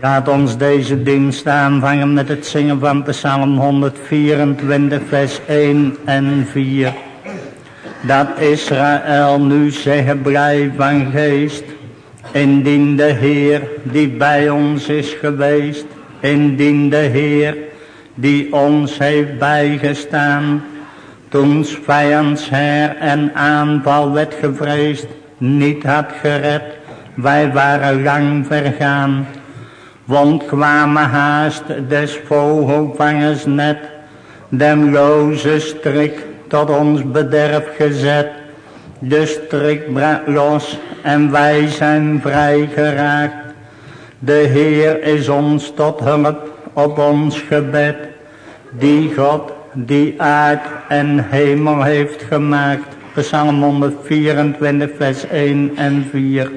Laat ons deze dienst aanvangen met het zingen van Psalm 124, vers 1 en 4. Dat Israël nu zeggen blij van geest, indien de Heer die bij ons is geweest, indien de Heer die ons heeft bijgestaan, toen vijands her en aanval werd gevreesd, niet had gered, wij waren lang vergaan. Want kwamen haast des vogelvangers net, den loze strik tot ons bederf gezet. De strik brak los en wij zijn vrij geraakt. De Heer is ons tot hulp op ons gebed, die God die aard en hemel heeft gemaakt. Psalm 124 vers 1 en 4.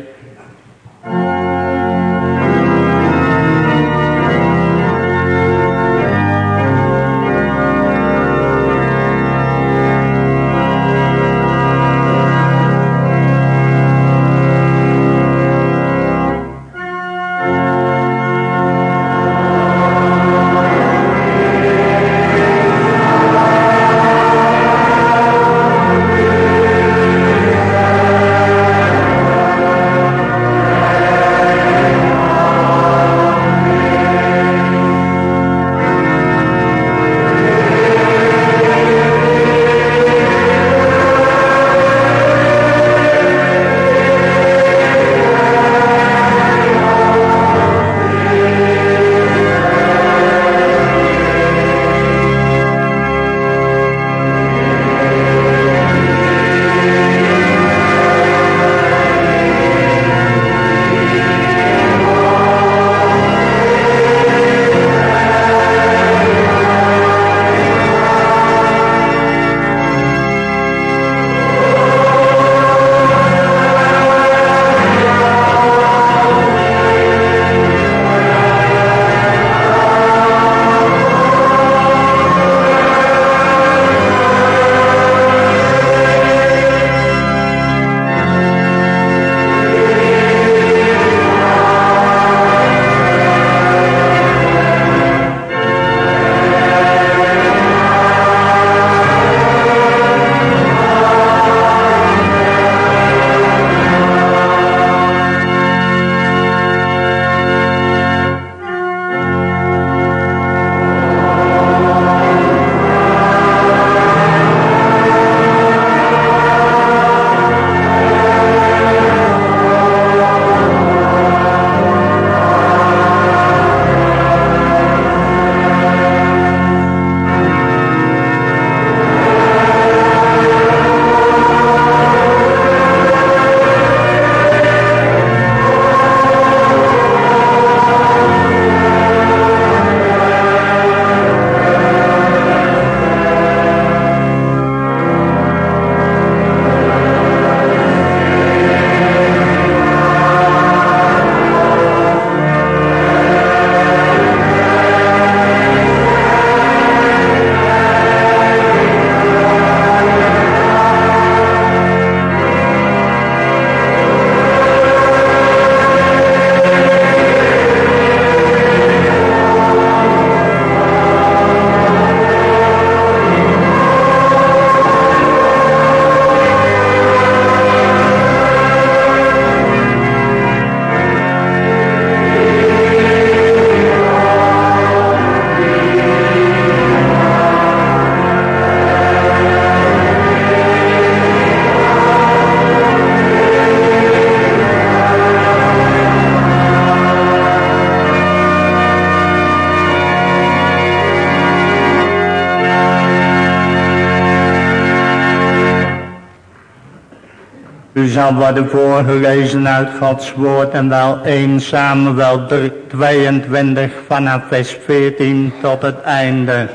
Zal worden voorgelezen uit Gods woord en wel 1 Samuel 22 vanaf vers 14 tot het einde.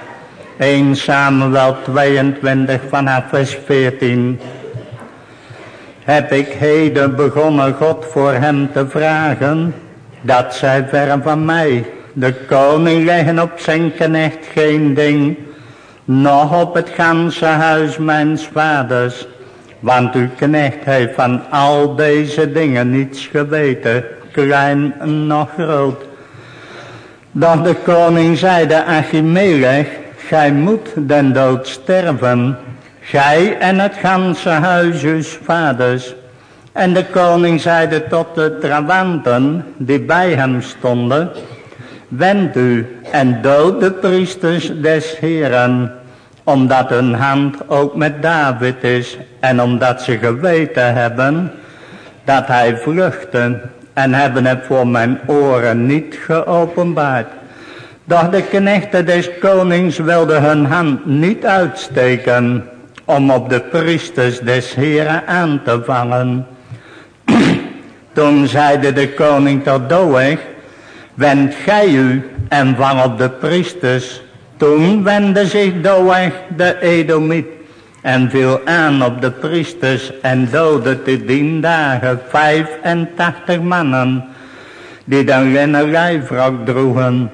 1 Samuel 22 vanaf vers 14. Heb ik heden begonnen God voor hem te vragen, dat zij ver van mij. De koning leggen op zijn knecht geen ding, nog op het ganse huis mijns vaders. Want uw knecht heeft van al deze dingen niets geweten, klein nog groot. Doch de koning zeide Achimelech, gij moet den dood sterven, gij en het ganse huis uws vaders. En de koning zeide tot de trawanten die bij hem stonden, wend u en dood de priesters des Heren, omdat hun hand ook met David is en omdat ze geweten hebben dat hij vluchtte en hebben het voor mijn oren niet geopenbaard. Doch de knechten des konings wilden hun hand niet uitsteken om op de priesters des heren aan te vallen. Toen zeide de koning tot Doeg, wend gij u en vang op de priesters. Toen wendde zich Doeg de Edomiet en viel aan op de priesters en doodde te dien dagen vijfentachtig mannen die dan lijfrok droegen.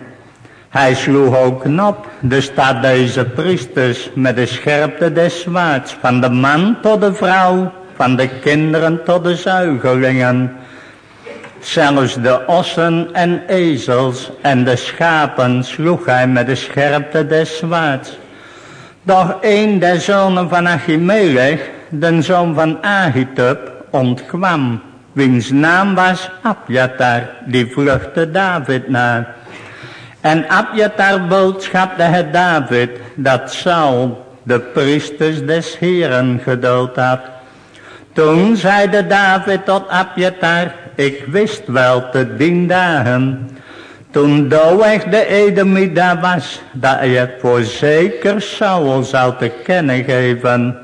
Hij sloeg ook knop de stad deze priesters met de scherpte des zwaards van de man tot de vrouw, van de kinderen tot de zuigelingen. Zelfs de ossen en ezels en de schapen sloeg hij met de scherpte des zwaards. Doch een der zonen van Achimelech, de zoon van Ahitub, ontkwam, wiens naam was Abjatar, die vluchtte David naar. En Abjatar boodschapte het David dat Saul de priesters des Heren gedood had. Toen zeide David tot Abjatar, ik wist wel te dien dagen toen Doeg de Edomie daar was, dat hij het voorzeker Saul zou te kennen geven.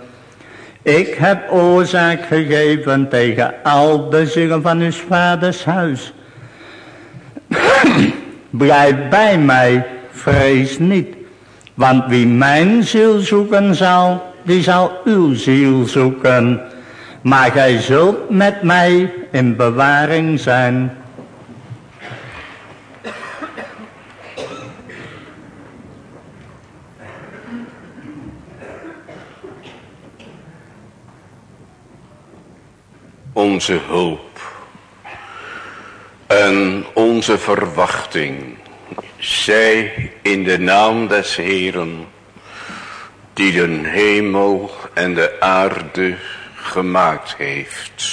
Ik heb oorzaak gegeven tegen al de zielen van uw vaders huis. Blijf bij mij, vrees niet. Want wie mijn ziel zoeken zal, die zal uw ziel zoeken. Maar gij zult met mij in bewaring zijn. Onze hulp en onze verwachting zij in de naam des Heeren die de hemel en de aarde gemaakt heeft.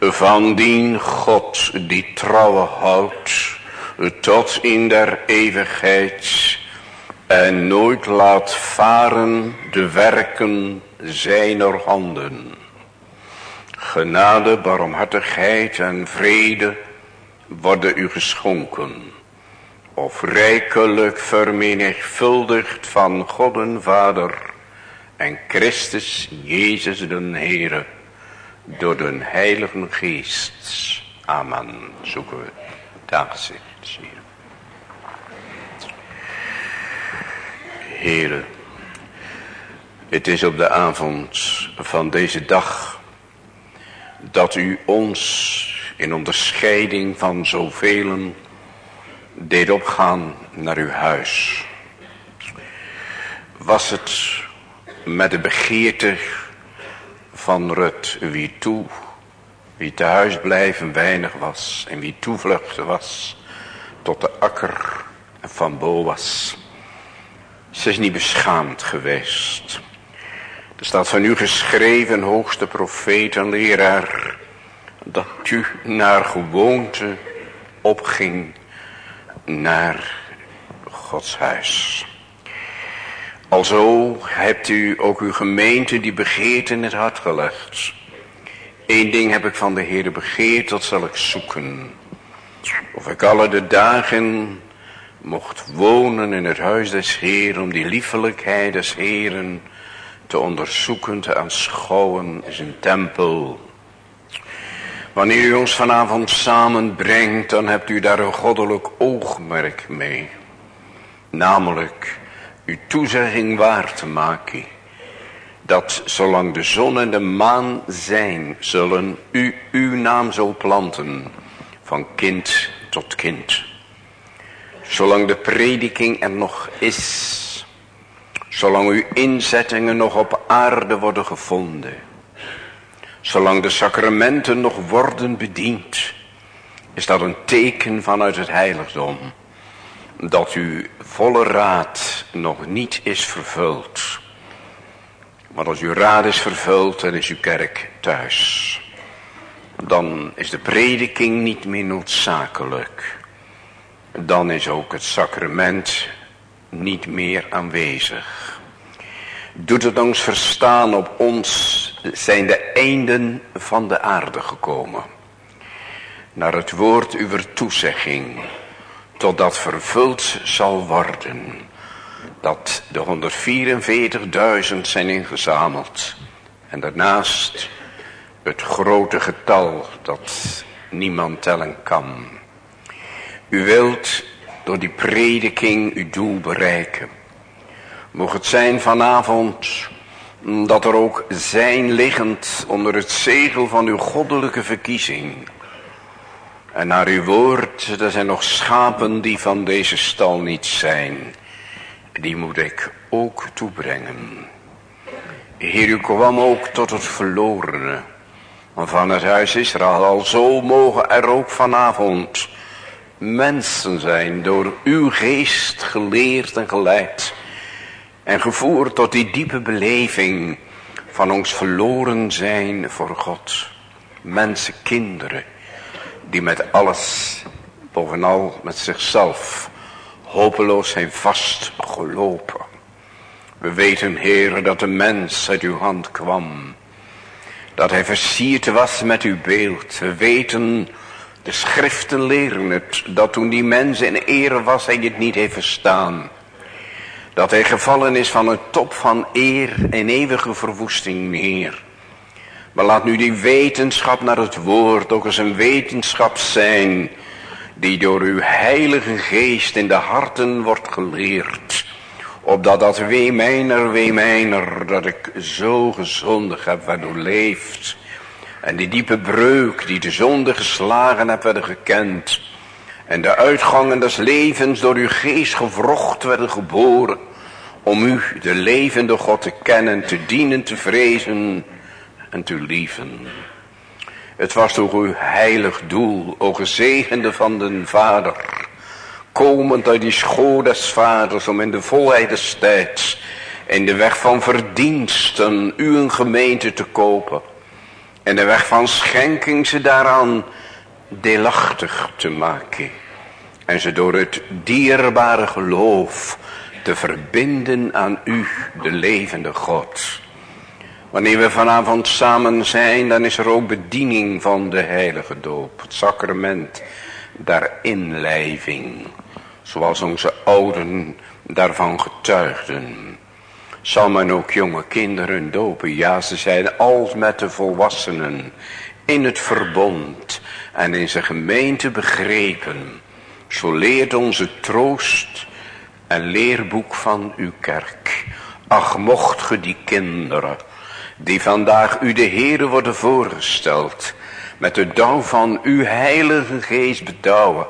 Van dien God die trouwe houdt tot in der eeuwigheid en nooit laat varen de werken zijner handen. Genade, barmhartigheid en vrede worden u geschonken. Of rijkelijk vermenigvuldigd van God en Vader en Christus Jezus de Heere door de Heilige Geest. Amen. Zoeken we dankzij. Heere, het is op de avond van deze dag dat u ons in onderscheiding van zoveel deed opgaan naar uw huis. Was het met de begeerte van Rut wie toe, wie thuis blijven weinig was en wie toevluchten was tot de akker van Boas. Ze is niet beschaamd geweest. Er staat van u geschreven, hoogste profeet en leraar, dat u naar gewoonte opging naar Gods huis. Alzo hebt u ook uw gemeente die begeert in het hart gelegd. Eén ding heb ik van de Heer begeerd, dat zal ik zoeken. Of ik alle de dagen mocht wonen in het huis des Heeren, om die liefelijkheid des Heeren te onderzoeken, te aanschouwen, is een tempel. Wanneer u ons vanavond samenbrengt, dan hebt u daar een goddelijk oogmerk mee. Namelijk uw toezegging waar te maken. Dat zolang de zon en de maan zijn, zullen u uw naam zo planten. Van kind tot kind. Zolang de prediking er nog is, Zolang uw inzettingen nog op aarde worden gevonden. Zolang de sacramenten nog worden bediend. Is dat een teken vanuit het heiligdom. dat uw volle raad nog niet is vervuld. Maar als uw raad is vervuld, dan is uw kerk thuis. Dan is de prediking niet meer noodzakelijk. Dan is ook het sacrament niet meer aanwezig. Doet het ons verstaan op ons zijn de einden van de aarde gekomen. Naar het woord uw toezegging, totdat vervuld zal worden. Dat de 144.000 zijn ingezameld. En daarnaast het grote getal dat niemand tellen kan. U wilt door die prediking uw doel bereiken. Mocht het zijn vanavond dat er ook zijn liggend onder het zegel van uw goddelijke verkiezing. En naar uw woord, er zijn nog schapen die van deze stal niet zijn. Die moet ik ook toebrengen. Heer, u kwam ook tot het verlorene van het huis Israël. Al zo mogen er ook vanavond mensen zijn door uw geest geleerd en geleid. En gevoerd tot die diepe beleving van ons verloren zijn voor God. Mensen, kinderen, die met alles, bovenal met zichzelf, hopeloos zijn vastgelopen. We weten, Heer, dat de mens uit uw hand kwam. Dat hij versierd was met uw beeld. We weten de schriften leren het, dat toen die mens in ere was, hij het niet heeft verstaan. Dat hij gevallen is van een top van eer en eeuwige verwoesting, Heer. Maar laat nu die wetenschap naar het woord ook eens een wetenschap zijn, die door uw heilige geest in de harten wordt geleerd. Opdat dat wee mijner, wee mijner, dat ik zo gezondig heb, waardoor leeft en die diepe breuk die de zonde geslagen hebt werden gekend. En de uitgangen des levens door uw geest gewrocht werden geboren. Om u, de levende God, te kennen, te dienen, te vrezen en te lieven. Het was toch uw heilig doel, o gezegende van den Vader. Komend uit die school des Vaders om in de volheid des tijds. In de weg van verdiensten u een gemeente te kopen en de weg van schenking ze daaraan deelachtig te maken. En ze door het dierbare geloof te verbinden aan u, de levende God. Wanneer we vanavond samen zijn, dan is er ook bediening van de heilige doop. Het sacrament der inlijving. Zoals onze ouden daarvan getuigden. Zal men ook jonge kinderen dopen? Ja, ze zijn als met de volwassenen in het verbond en in zijn gemeente begrepen. Zo leert onze troost en leerboek van uw kerk. Ach, mocht ge die kinderen, die vandaag u de Heere worden voorgesteld, met de dauw van uw heilige geest bedouwen,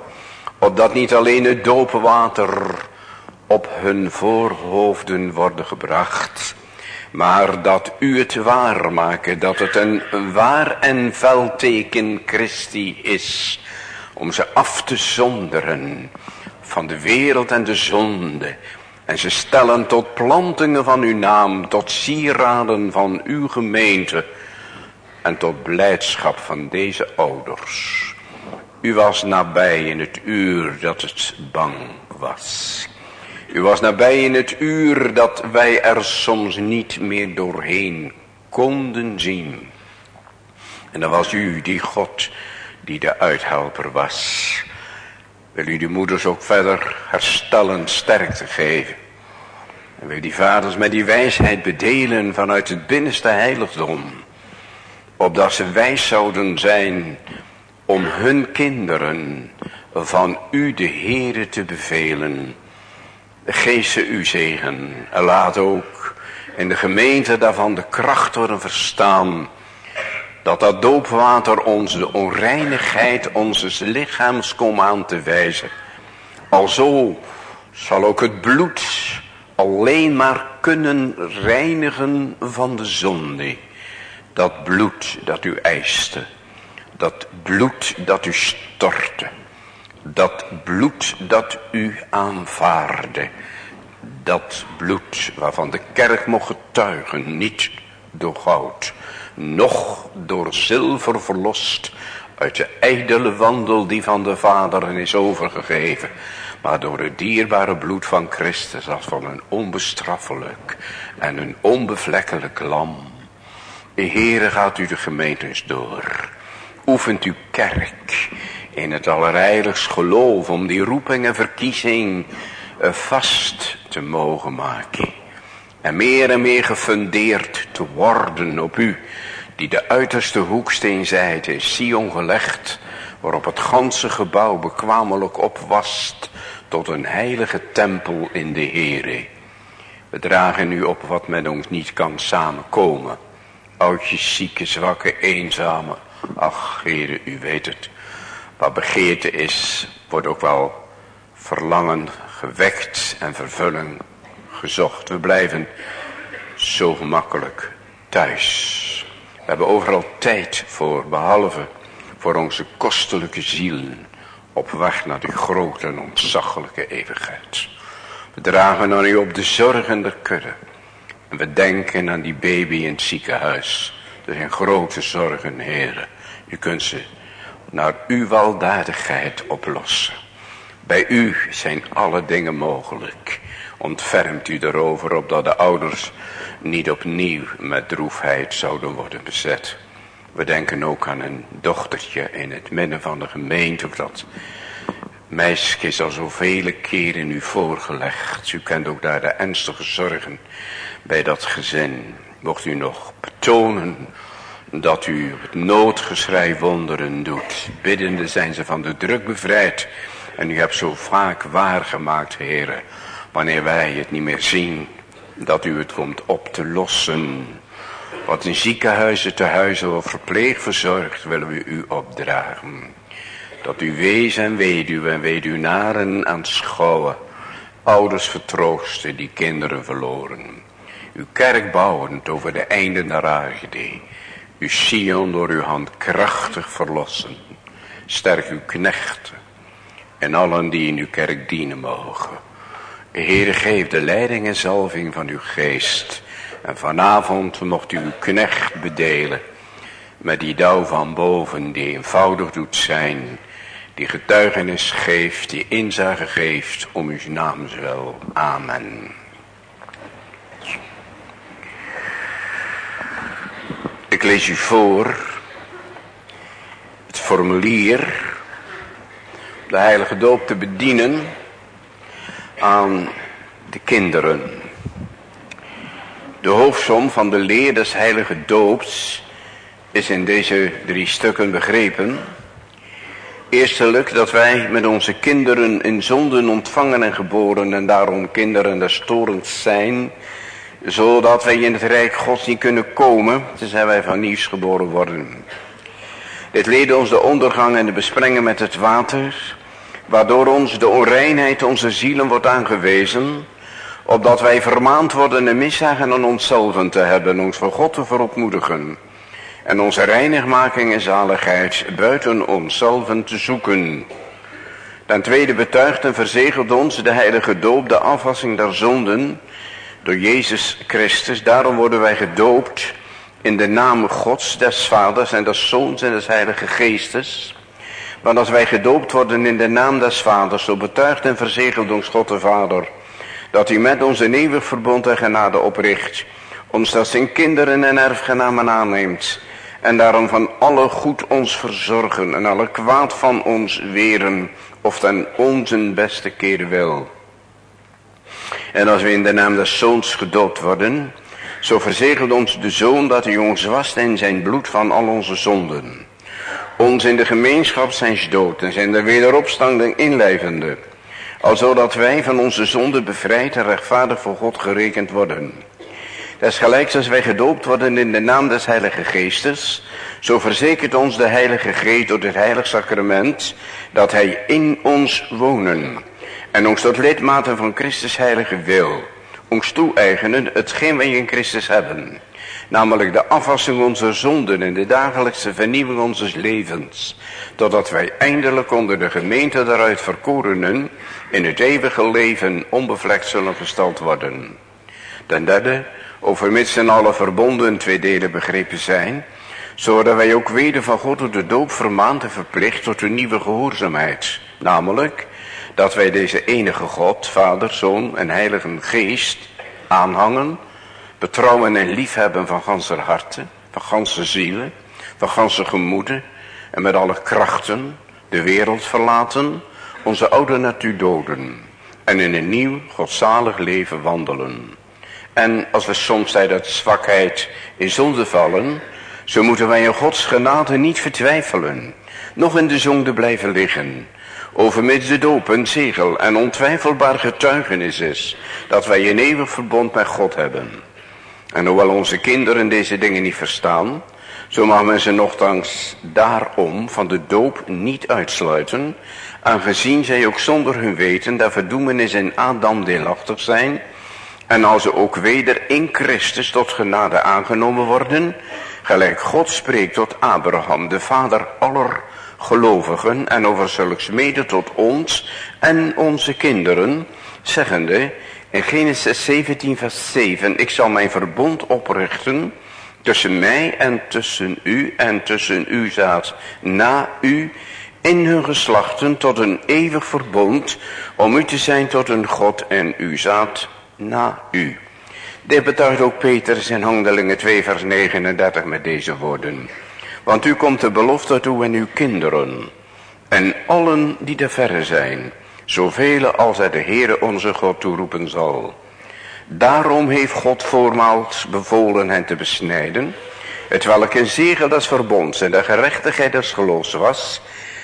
opdat niet alleen het doopwater op hun voorhoofden worden gebracht. Maar dat u het waar maken, dat het een waar en veldteken Christi is. Om ze af te zonderen van de wereld en de zonde. En ze stellen tot plantingen van uw naam, tot sieraden van uw gemeente. En tot blijdschap van deze ouders. U was nabij in het uur dat het bang was. U was nabij in het uur dat wij er soms niet meer doorheen konden zien. En dan was u die God die de uithelper was. Wil u die moeders ook verder herstellen, sterk te geven. En wil die vaders met die wijsheid bedelen vanuit het binnenste heiligdom. Opdat ze wijs zouden zijn om hun kinderen van u de Heere te bevelen Geef ze u zegen. En laat ook in de gemeente daarvan de kracht worden verstaan. Dat dat doopwater ons de onreinigheid onzes lichaams komt aan te wijzen. Alzo zal ook het bloed alleen maar kunnen reinigen van de zonde. Dat bloed dat u eiste. Dat bloed dat u stortte. Dat bloed dat u aanvaarde, dat bloed waarvan de kerk mocht getuigen, niet door goud, noch door zilver verlost, uit de ijdele wandel die van de vaderen is overgegeven, maar door het dierbare bloed van Christus als van een onbestraffelijk en een onbevlekkelijk lam. Heere gaat u de gemeentes door, oefent uw kerk in het allerheiligst geloof om die roeping en verkiezing eh, vast te mogen maken. En meer en meer gefundeerd te worden op u, die de uiterste hoeksteen zijt is, Sion gelegd, waarop het ganse gebouw bekwamelijk opwast tot een heilige tempel in de Heere. We dragen u op wat met ons niet kan samenkomen. Oudjes, zieke, zwakke, eenzame. Ach, Heere, u weet het. Wat begeerte is, wordt ook wel verlangen gewekt en vervulling gezocht. We blijven zo gemakkelijk thuis. We hebben overal tijd voor, behalve voor onze kostelijke zielen op weg naar de grote en ontzaglijke eeuwigheid. We dragen aan u op de zorgen der kudde. En we denken aan die baby in het ziekenhuis. Er zijn grote zorgen, heren. U kunt ze naar uw weldadigheid oplossen. Bij u zijn alle dingen mogelijk. Ontfermt u erover opdat de ouders niet opnieuw met droefheid zouden worden bezet. We denken ook aan een dochtertje in het midden van de gemeente. Dat meisje is al zoveel keren u voorgelegd. U kent ook daar de ernstige zorgen bij dat gezin. Mocht u nog betonen dat u het noodgeschrei wonderen doet. Biddende zijn ze van de druk bevrijd. En u hebt zo vaak waargemaakt, heren, wanneer wij het niet meer zien, dat u het komt op te lossen. Wat in ziekenhuizen, te huizen of verpleeg verzorgt, willen we u opdragen. Dat u wees en weduwe en weduwnaren aanschouwen. Ouders vertroosten die kinderen verloren. Uw kerk bouwend over de einden der aarde. Uw Sion door uw hand krachtig verlossen. Sterk uw knechten. En allen die in uw kerk dienen mogen. Heere, geef de leiding en zalving van uw geest. En vanavond mocht u uw knecht bedelen. Met die dauw van boven die eenvoudig doet zijn. Die getuigenis geeft, die inzage geeft om uw naams wel. Amen. Lees u voor het formulier de heilige doop te bedienen aan de kinderen. De hoofdsom van de leer des heilige doops is in deze drie stukken begrepen. Eerstelijk dat wij met onze kinderen in zonden ontvangen en geboren en daarom kinderen des torens zijn, zodat wij in het rijk gods niet kunnen komen, tenzij wij van nieuws geboren worden. Dit leerde ons de ondergang en de besprengen met het water, waardoor ons de onreinheid onze zielen wordt aangewezen, opdat wij vermaand worden een miszagen aan onszelf te hebben, ons voor God te verontmoedigen, en onze reinigmaking en zaligheid buiten onszelf te zoeken. Ten tweede betuigt en verzegelt ons de heilige doop, de afwassing der zonden, door Jezus Christus. Daarom worden wij gedoopt in de naam Gods, des Vaders en des Zoons en des Heilige Geestes. Want als wij gedoopt worden in de naam des Vaders, zo betuigt en verzegelt ons God de Vader, dat hij met ons een eeuwig verbond en genade opricht, ons als zijn kinderen en erfgenamen aanneemt, en daarom van alle goed ons verzorgen en alle kwaad van ons weren, of ten onze beste keer wil. En als we in de naam des Zoons gedoopt worden, zo verzegelt ons de Zoon dat hij ons wast in zijn bloed van al onze zonden ons in de gemeenschap zijn dood en zijn de wederopstanding inlijvende, alzodat wij van onze zonde bevrijd en rechtvaardig voor God gerekend worden. Desgelijks als wij gedoopt worden in de naam des Heilige Geestes, zo verzekert ons de Heilige Geest door het Heilig Sacrament dat Hij in ons wonen en ons tot lidmaten van Christus Heilige wil, ons toe-eigenen hetgeen wij in Christus hebben Namelijk de afwassing onze zonden en de dagelijkse vernieuwing onze levens. Totdat wij eindelijk onder de gemeente daaruit verkorenen in het eeuwige leven onbevlekt zullen gestald worden. Ten derde, overmits in alle verbonden twee delen begrepen zijn, zodat wij ook weder van God door de doop vermaand en verplicht tot een nieuwe gehoorzaamheid. Namelijk, dat wij deze enige God, Vader, Zoon en Heilige Geest aanhangen, betrouwen en liefhebben van ganse harten, van ganse zielen, van ganse gemoeden en met alle krachten de wereld verlaten, onze oude natuur doden en in een nieuw godzalig leven wandelen. En als we soms uit zwakheid in zonde vallen, zo moeten wij in Gods genade niet vertwijfelen, nog in de zonde blijven liggen. Overmits de doop een zegel en ontwijfelbaar getuigenis is, dat wij een eeuwig verbond met God hebben. En hoewel onze kinderen deze dingen niet verstaan, zo mag men ze nogthans daarom van de doop niet uitsluiten, aangezien zij ook zonder hun weten dat verdoemenis in Adam deelachtig zijn, en als ze ook weder in Christus tot genade aangenomen worden, gelijk God spreekt tot Abraham, de vader aller gelovigen, en over zulks mede tot ons en onze kinderen, zeggende in Genesis 17 vers 7, ik zal mijn verbond oprichten tussen mij en tussen u en tussen u zaad na u in hun geslachten tot een eeuwig verbond, om u te zijn tot een God en u zaad na u. Dit betuigt ook Peter in Handelingen 2 vers 39 met deze woorden. Want u komt de belofte toe en uw kinderen en allen die de verre zijn, zoveel als hij de Heere onze God toeroepen zal. Daarom heeft God voormaals bevolen hen te besnijden, het welk een zegel des verbonds en de gerechtigheid des geloofs was,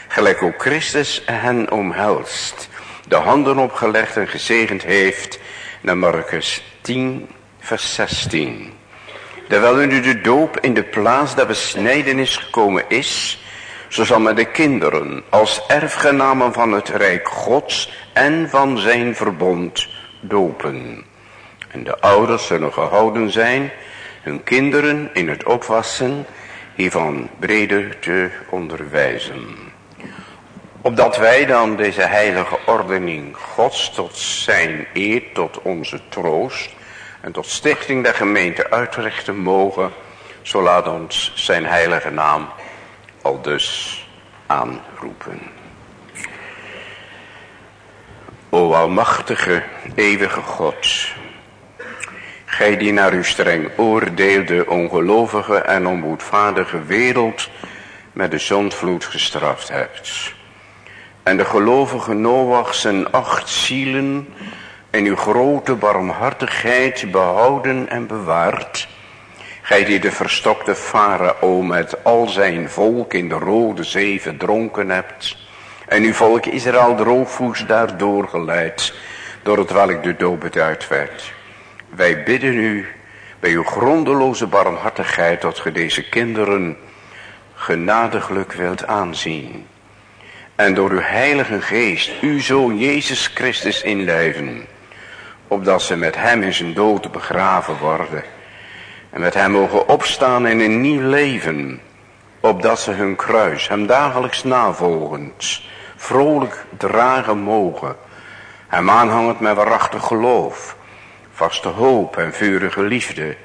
gelijk ook Christus hen omhelst, de handen opgelegd en gezegend heeft, naar Marcus 10 vers 16. Terwijl nu de doop in de plaats der besnijdenis gekomen is, zo zal men de kinderen als erfgenamen van het Rijk Gods en van zijn verbond dopen. En de ouders zullen gehouden zijn hun kinderen in het opwassen hiervan breder te onderwijzen. Opdat wij dan deze heilige ordening Gods tot zijn eer, tot onze troost en tot stichting der gemeente uitrichten mogen, zo laat ons zijn heilige naam al dus aanroepen. O almachtige, eeuwige God, gij die naar uw streng oordeel de ongelovige en onboedvaardige wereld met de zondvloed gestraft hebt. En de gelovige Noach zijn acht zielen in uw grote barmhartigheid behouden en bewaard. Gij die de verstokte farao met al zijn volk in de rode zee verdronken hebt. En uw volk Israël droogvoets daardoor geleid, door het welk de dood beduid werd. Wij bidden u bij uw grondeloze barmhartigheid dat ge deze kinderen genadiglijk wilt aanzien. En door uw heilige geest uw zoon Jezus Christus inlijven opdat ze met hem in zijn dood begraven worden. En met hem mogen opstaan in een nieuw leven. Opdat ze hun kruis, hem dagelijks navolgend, vrolijk dragen mogen. Hem aanhangend met waarachtig geloof, vaste hoop en vurige liefde.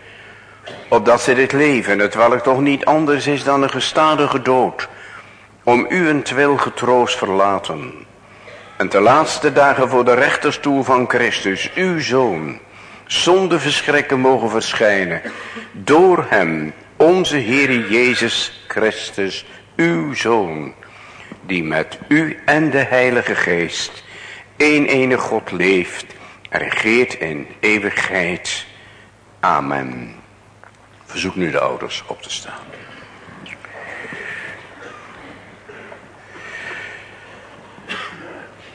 Opdat ze dit leven, het welk toch niet anders is dan een gestadige dood, om u een twil getroost verlaten en de laatste dagen voor de rechterstoel van Christus, uw Zoon, zonder verschrikken mogen verschijnen. Door hem, onze Heer Jezus Christus, uw Zoon, die met u en de Heilige Geest, één ene God leeft regeert in eeuwigheid. Amen. Verzoek nu de ouders op te staan.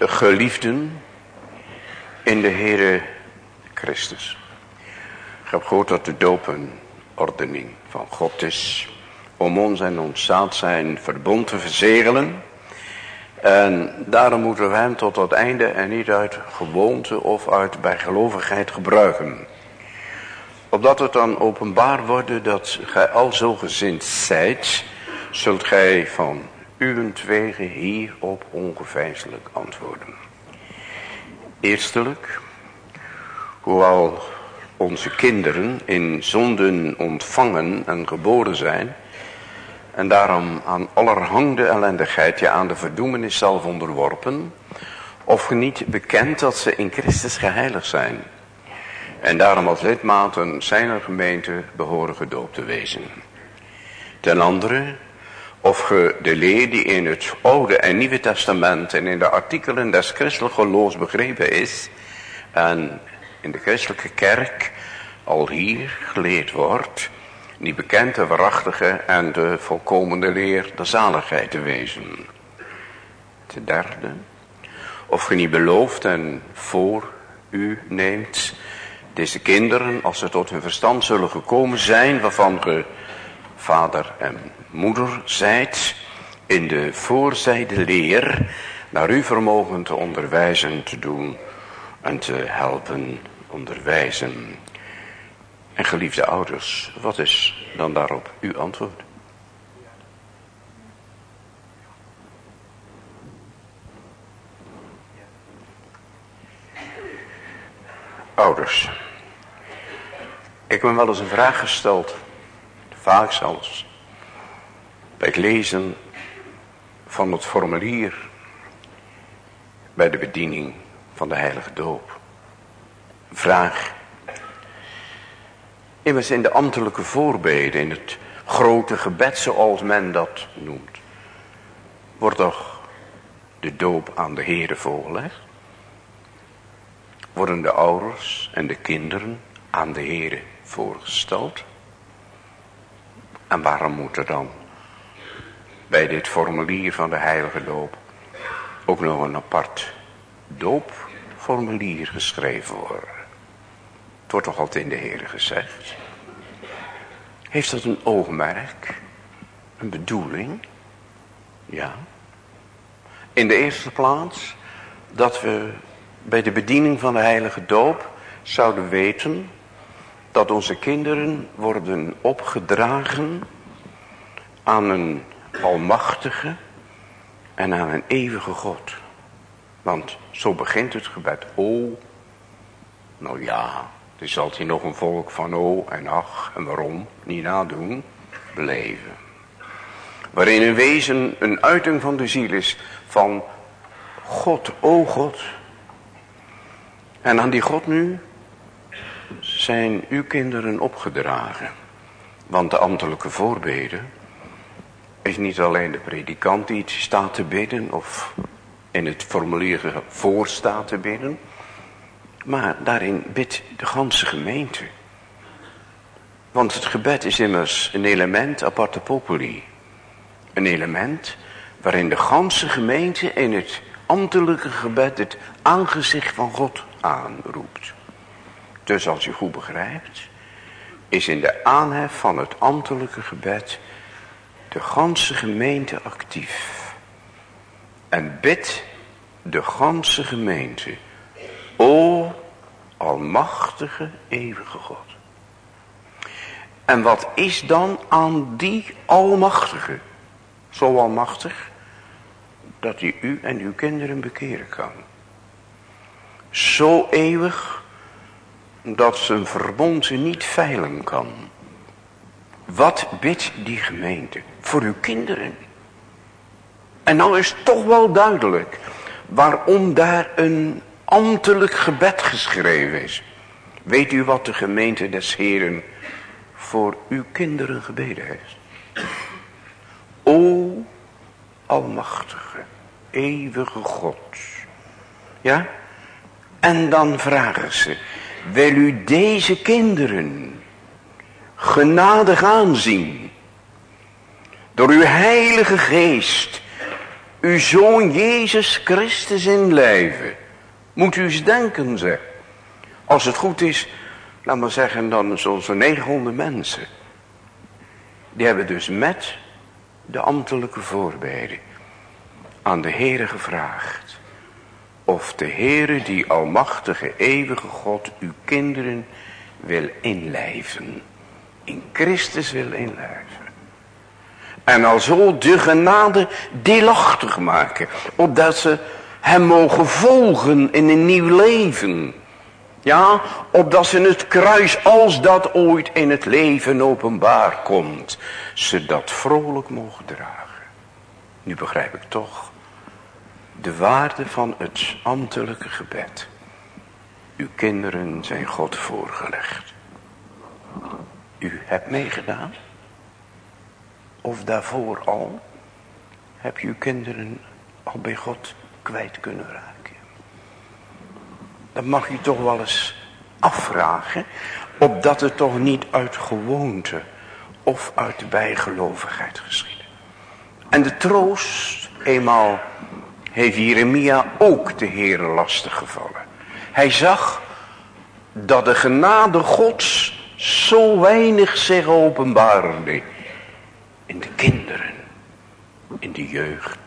Geliefden in de Heere Christus. Ik heb gehoord dat de doop ordening van God is. Om ons en ons zaad zijn verbond te verzegelen. En daarom moeten we hem tot het einde en niet uit gewoonte of uit bijgelovigheid gebruiken. Opdat het dan openbaar wordt dat gij al zo gezind zijt, zult gij van uwentwege hierop ongeveinselijk antwoorden. Eerstelijk, hoewel onze kinderen in zonden ontvangen en geboren zijn, en daarom aan allerhande ellendigheid, ja aan de verdoemenis zelf onderworpen, of niet bekend dat ze in Christus geheiligd zijn. En daarom als lidmaten zijner gemeente behoren gedoopt te wezen. Ten andere, of ge de leer die in het Oude en Nieuwe Testament en in de artikelen des christelijke geloofs begrepen is, en in de christelijke kerk al hier geleerd wordt, die bekende, waarachtige en de volkomende leer de zaligheid te wezen. Ten derde, of ge niet belooft en voor u neemt deze kinderen, als ze tot hun verstand zullen gekomen zijn, waarvan ge vader en moeder zijt, in de voorzijde leer, naar u vermogen te onderwijzen te doen en te helpen onderwijzen. En geliefde ouders, wat is dan daarop uw antwoord? Ouders, ik heb me wel eens een vraag gesteld, vaak zelfs, bij het lezen van het formulier bij de bediening van de heilige doop. Vraag. Immers in de ambtelijke voorbeden, in het grote gebed zoals men dat noemt, wordt toch de doop aan de Heere voorgelegd? Worden de ouders en de kinderen aan de Heere voorgesteld? En waarom moet er dan bij dit formulier van de heilige doop ook nog een apart doopformulier geschreven worden. Het wordt toch altijd in de Heer gezegd. Heeft dat een oogmerk? Een bedoeling? Ja. In de eerste plaats dat we bij de bediening van de heilige doop zouden weten dat onze kinderen worden opgedragen aan een almachtige en aan een eeuwige God. Want zo begint het gebed. O, nou ja, er zal hij nog een volk van o en ach en waarom niet nadoen, beleven. Waarin in wezen een uiting van de ziel is van God, o God. En aan die God nu zijn uw kinderen opgedragen. Want de ambtelijke voorbeden is niet alleen de predikant die iets staat te bidden of in het formulier voor staat te bidden. Maar daarin bidt de ganse gemeente. Want het gebed is immers een element aparte populi. Een element waarin de ganse gemeente in het ambtelijke gebed het aangezicht van God aanroept. Dus als u goed begrijpt, is in de aanhef van het ambtelijke gebed de ganse gemeente actief. En bid de ganse gemeente. O almachtige eeuwige God. En wat is dan aan die almachtige? Zo almachtig dat hij u en uw kinderen bekeren kan. Zo eeuwig dat zijn verbond niet veilen kan. Wat bidt die gemeente voor uw kinderen? En nou is toch wel duidelijk waarom daar een ambtelijk gebed geschreven is. Weet u wat de gemeente des Heren voor uw kinderen gebeden heeft? O almachtige, eeuwige God. Ja? En dan vragen ze, wil u deze kinderen genadig aanzien? Door uw heilige geest uw zoon Jezus Christus in leven. Moet u eens denken zeg. Als het goed is, laat maar zeggen dan zo'n 900 mensen. Die hebben dus met de ambtelijke voorbeden aan de Heere gevraagd. Of de Heere die almachtige eeuwige God uw kinderen wil inlijven. In Christus wil inlijven. En al zo de genade deelachtig maken. Opdat ze hem mogen volgen in een nieuw leven. Ja, opdat ze het kruis als dat ooit in het leven openbaar komt. Ze dat vrolijk mogen dragen. Nu begrijp ik toch de waarde van het ambtelijke gebed. Uw kinderen zijn God voorgelegd. U hebt meegedaan? Of daarvoor al? Heb je uw kinderen al bij God kwijt kunnen raken? Dat mag je toch wel eens afvragen. Opdat het toch niet uit gewoonte of uit bijgelovigheid geschieden. En de troost, eenmaal heeft Jeremia ook de Heere lastig gevallen. Hij zag dat de genade gods zo weinig zich openbaarde. In de kinderen, in de jeugd.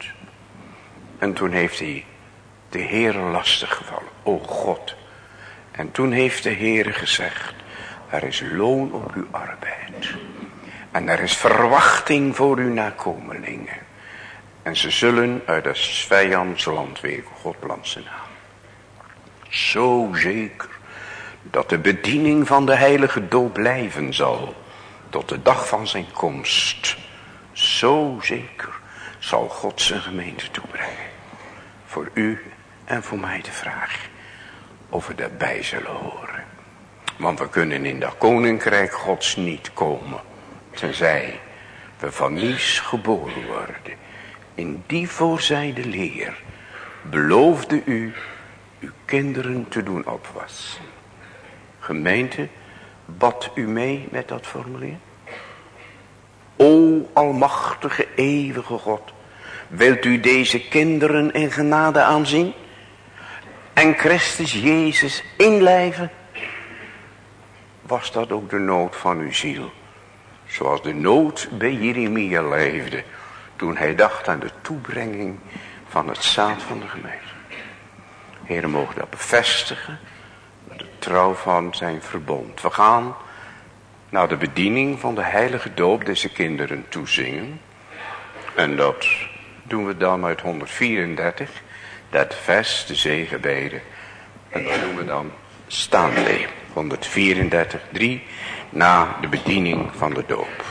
En toen heeft hij de Heere lastig gevallen. O God. En toen heeft de Heere gezegd. Er is loon op uw arbeid. En er is verwachting voor uw nakomelingen. En ze zullen uit het vijandsland weer God zijn naam. Zo zeker dat de bediening van de heilige doop blijven zal. Tot de dag van zijn komst. Zo zeker zal God zijn gemeente toebrengen. Voor u en voor mij de vraag of we daarbij zullen horen. Want we kunnen in dat koninkrijk gods niet komen. Tenzij we van nieuws geboren worden. In die voorzijde leer beloofde u uw kinderen te doen opwassen. Gemeente, bad u mee met dat formulier? O almachtige eeuwige God, wilt u deze kinderen in genade aanzien? En Christus Jezus inlijven? Was dat ook de nood van uw ziel? Zoals de nood bij Jeremia leefde. Toen hij dacht aan de toebrenging van het zaad van de gemeente. Heren mogen dat bevestigen. Trouw van zijn verbond. We gaan naar de bediening van de heilige doop deze kinderen toezingen. En dat doen we dan uit 134. Dat vers, de zegenbeden. En dat doen we dan staande. 134, 3. Na de bediening van de doop.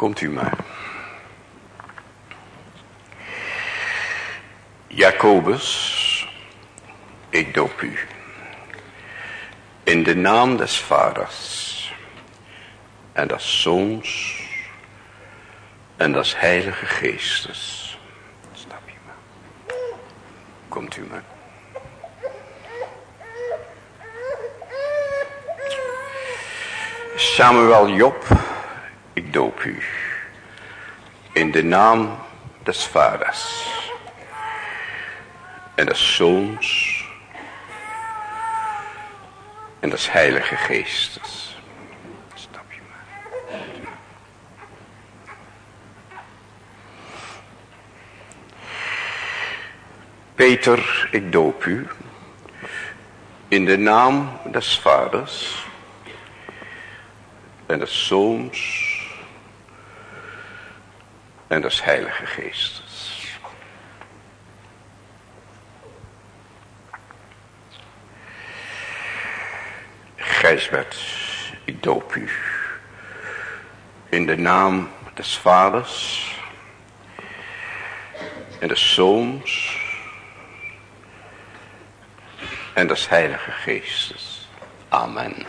Komt u maar. Jacobus, ik doop u. In de naam des vaders en des zoons en des heilige geestes. Stap je maar. Komt u maar. Samuel Job ik doop u. In de naam des vaders. En des zoons. En des heilige geestes. Stap je maar. Peter, ik doop u. In de naam des vaders. En des zoons en des heilige geestes. Gijsbert Ik u. In de naam des vaders. En des zoons. En des heilige geestes. Amen.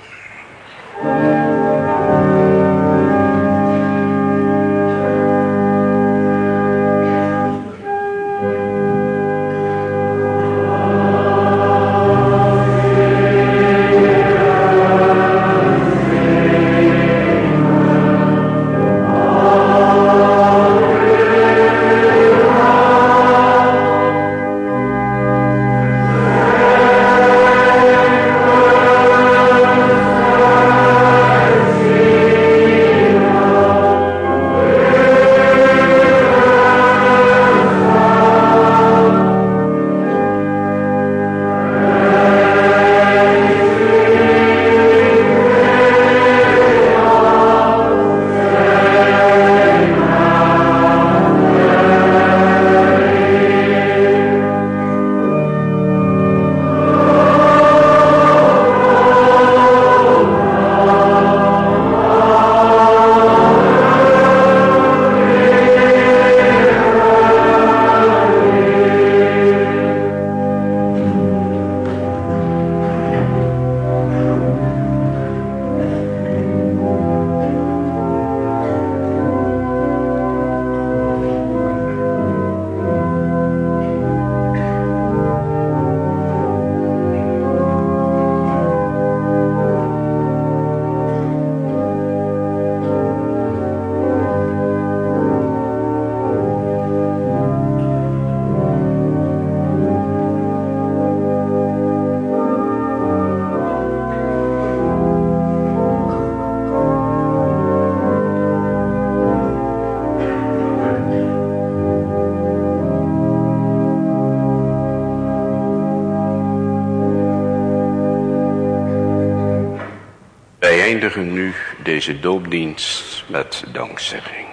Deze doopdienst met dankzegging.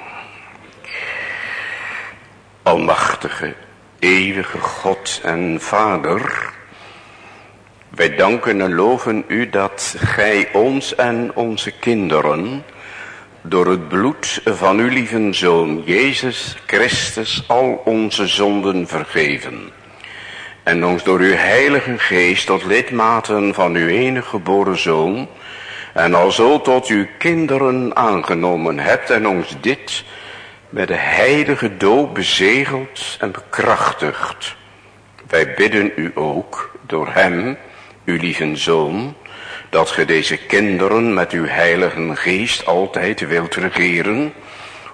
Almachtige, eeuwige God en Vader, wij danken en loven u dat gij ons en onze kinderen door het bloed van uw lieve Zoon Jezus Christus al onze zonden vergeven en ons door uw heilige geest tot lidmaten van uw enige geboren Zoon en alzo tot uw kinderen aangenomen hebt en ons dit met de heilige doop bezegeld en bekrachtigd. Wij bidden u ook door hem, uw lieve zoon, dat ge deze kinderen met uw heilige geest altijd wilt regeren,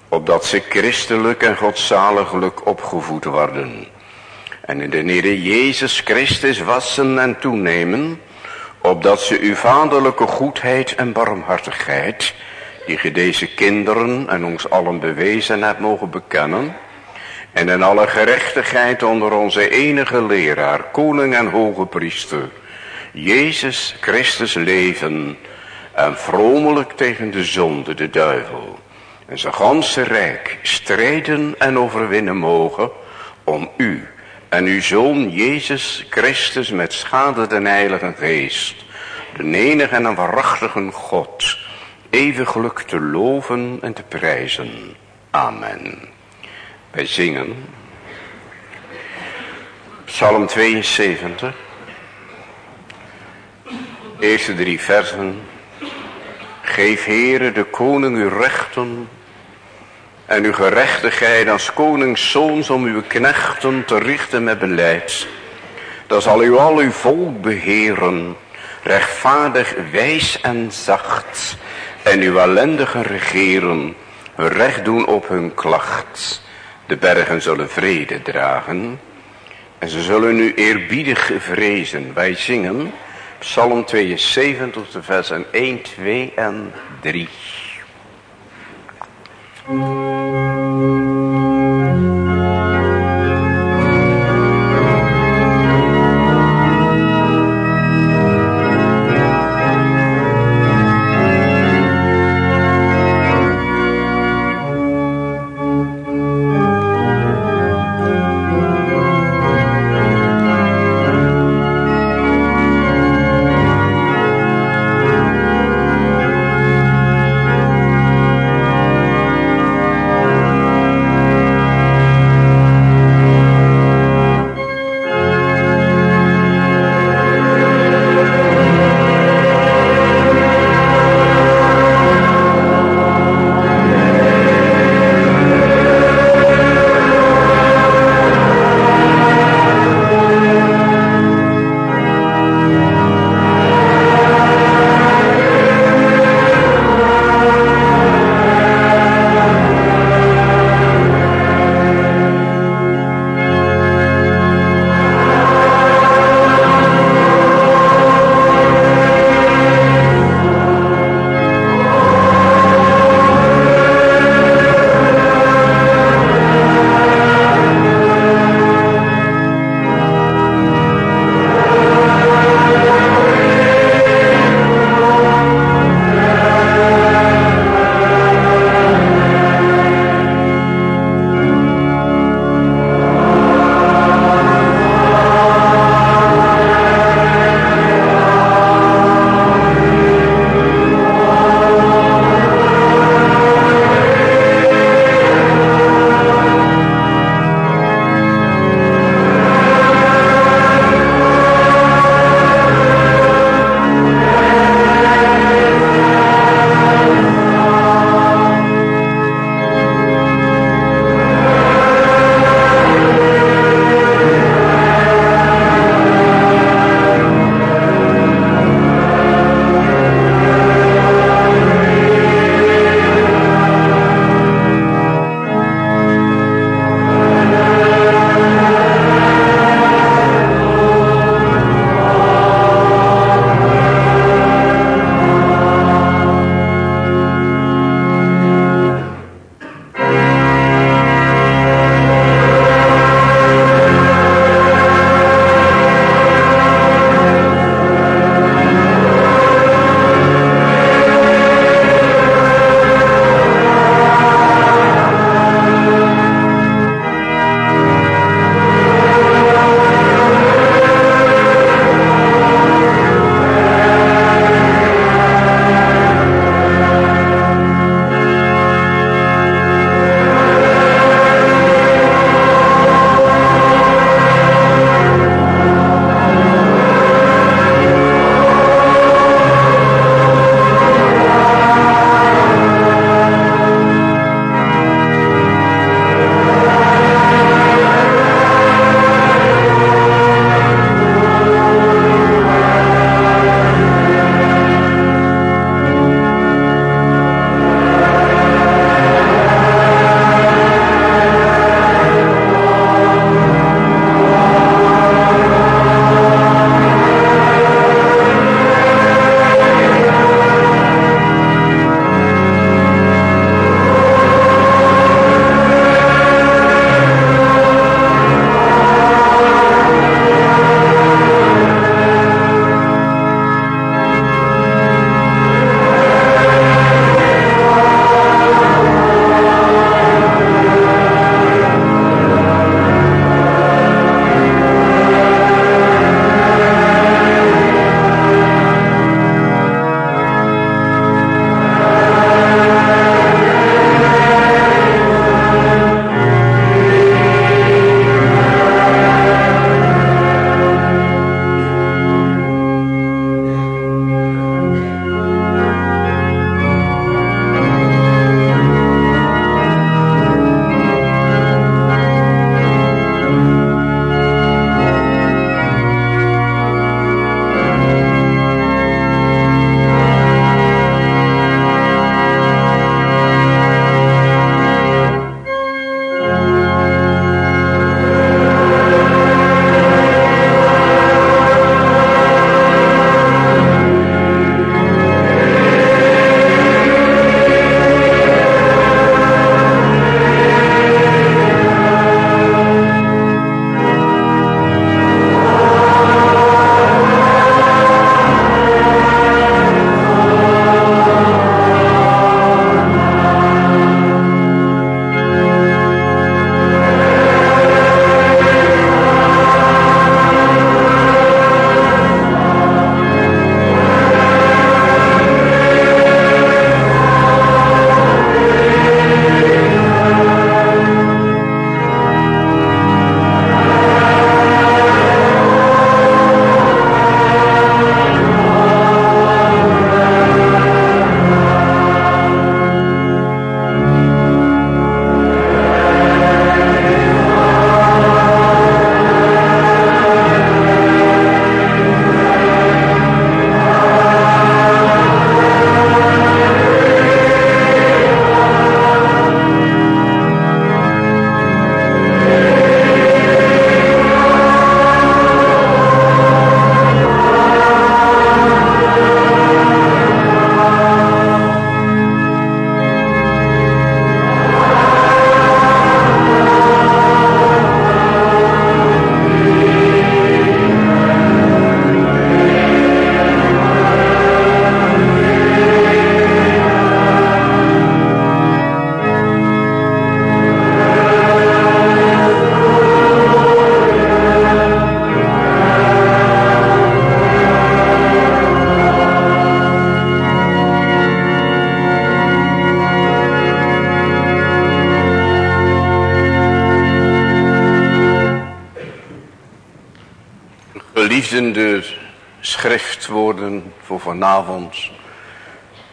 opdat ze christelijk en godzaliglijk opgevoed worden. En in de Heer Jezus Christus wassen en toenemen, opdat ze uw vaderlijke goedheid en barmhartigheid, die ge deze kinderen en ons allen bewezen hebt mogen bekennen, en in alle gerechtigheid onder onze enige leraar, koning en hoge priester, Jezus Christus leven en vromelijk tegen de zonde, de duivel, en zijn ganse rijk strijden en overwinnen mogen om u, en uw Zoon Jezus Christus met schade den Heilige Geest, de enige en waarachtige God, eeuwiglijk te loven en te prijzen. Amen. Wij zingen Psalm 72, eerste drie versen. Geef Heere de koning uw rechten en uw gerechtigheid als koningszoons om uw knechten te richten met beleid. Dan zal u al uw volk beheren, rechtvaardig, wijs en zacht, en uw ellendigen regeren, recht doen op hun klacht. De bergen zullen vrede dragen, en ze zullen u eerbiedig vrezen. Wij zingen Psalm 72, versen 1, 2 en 3. Geliefden,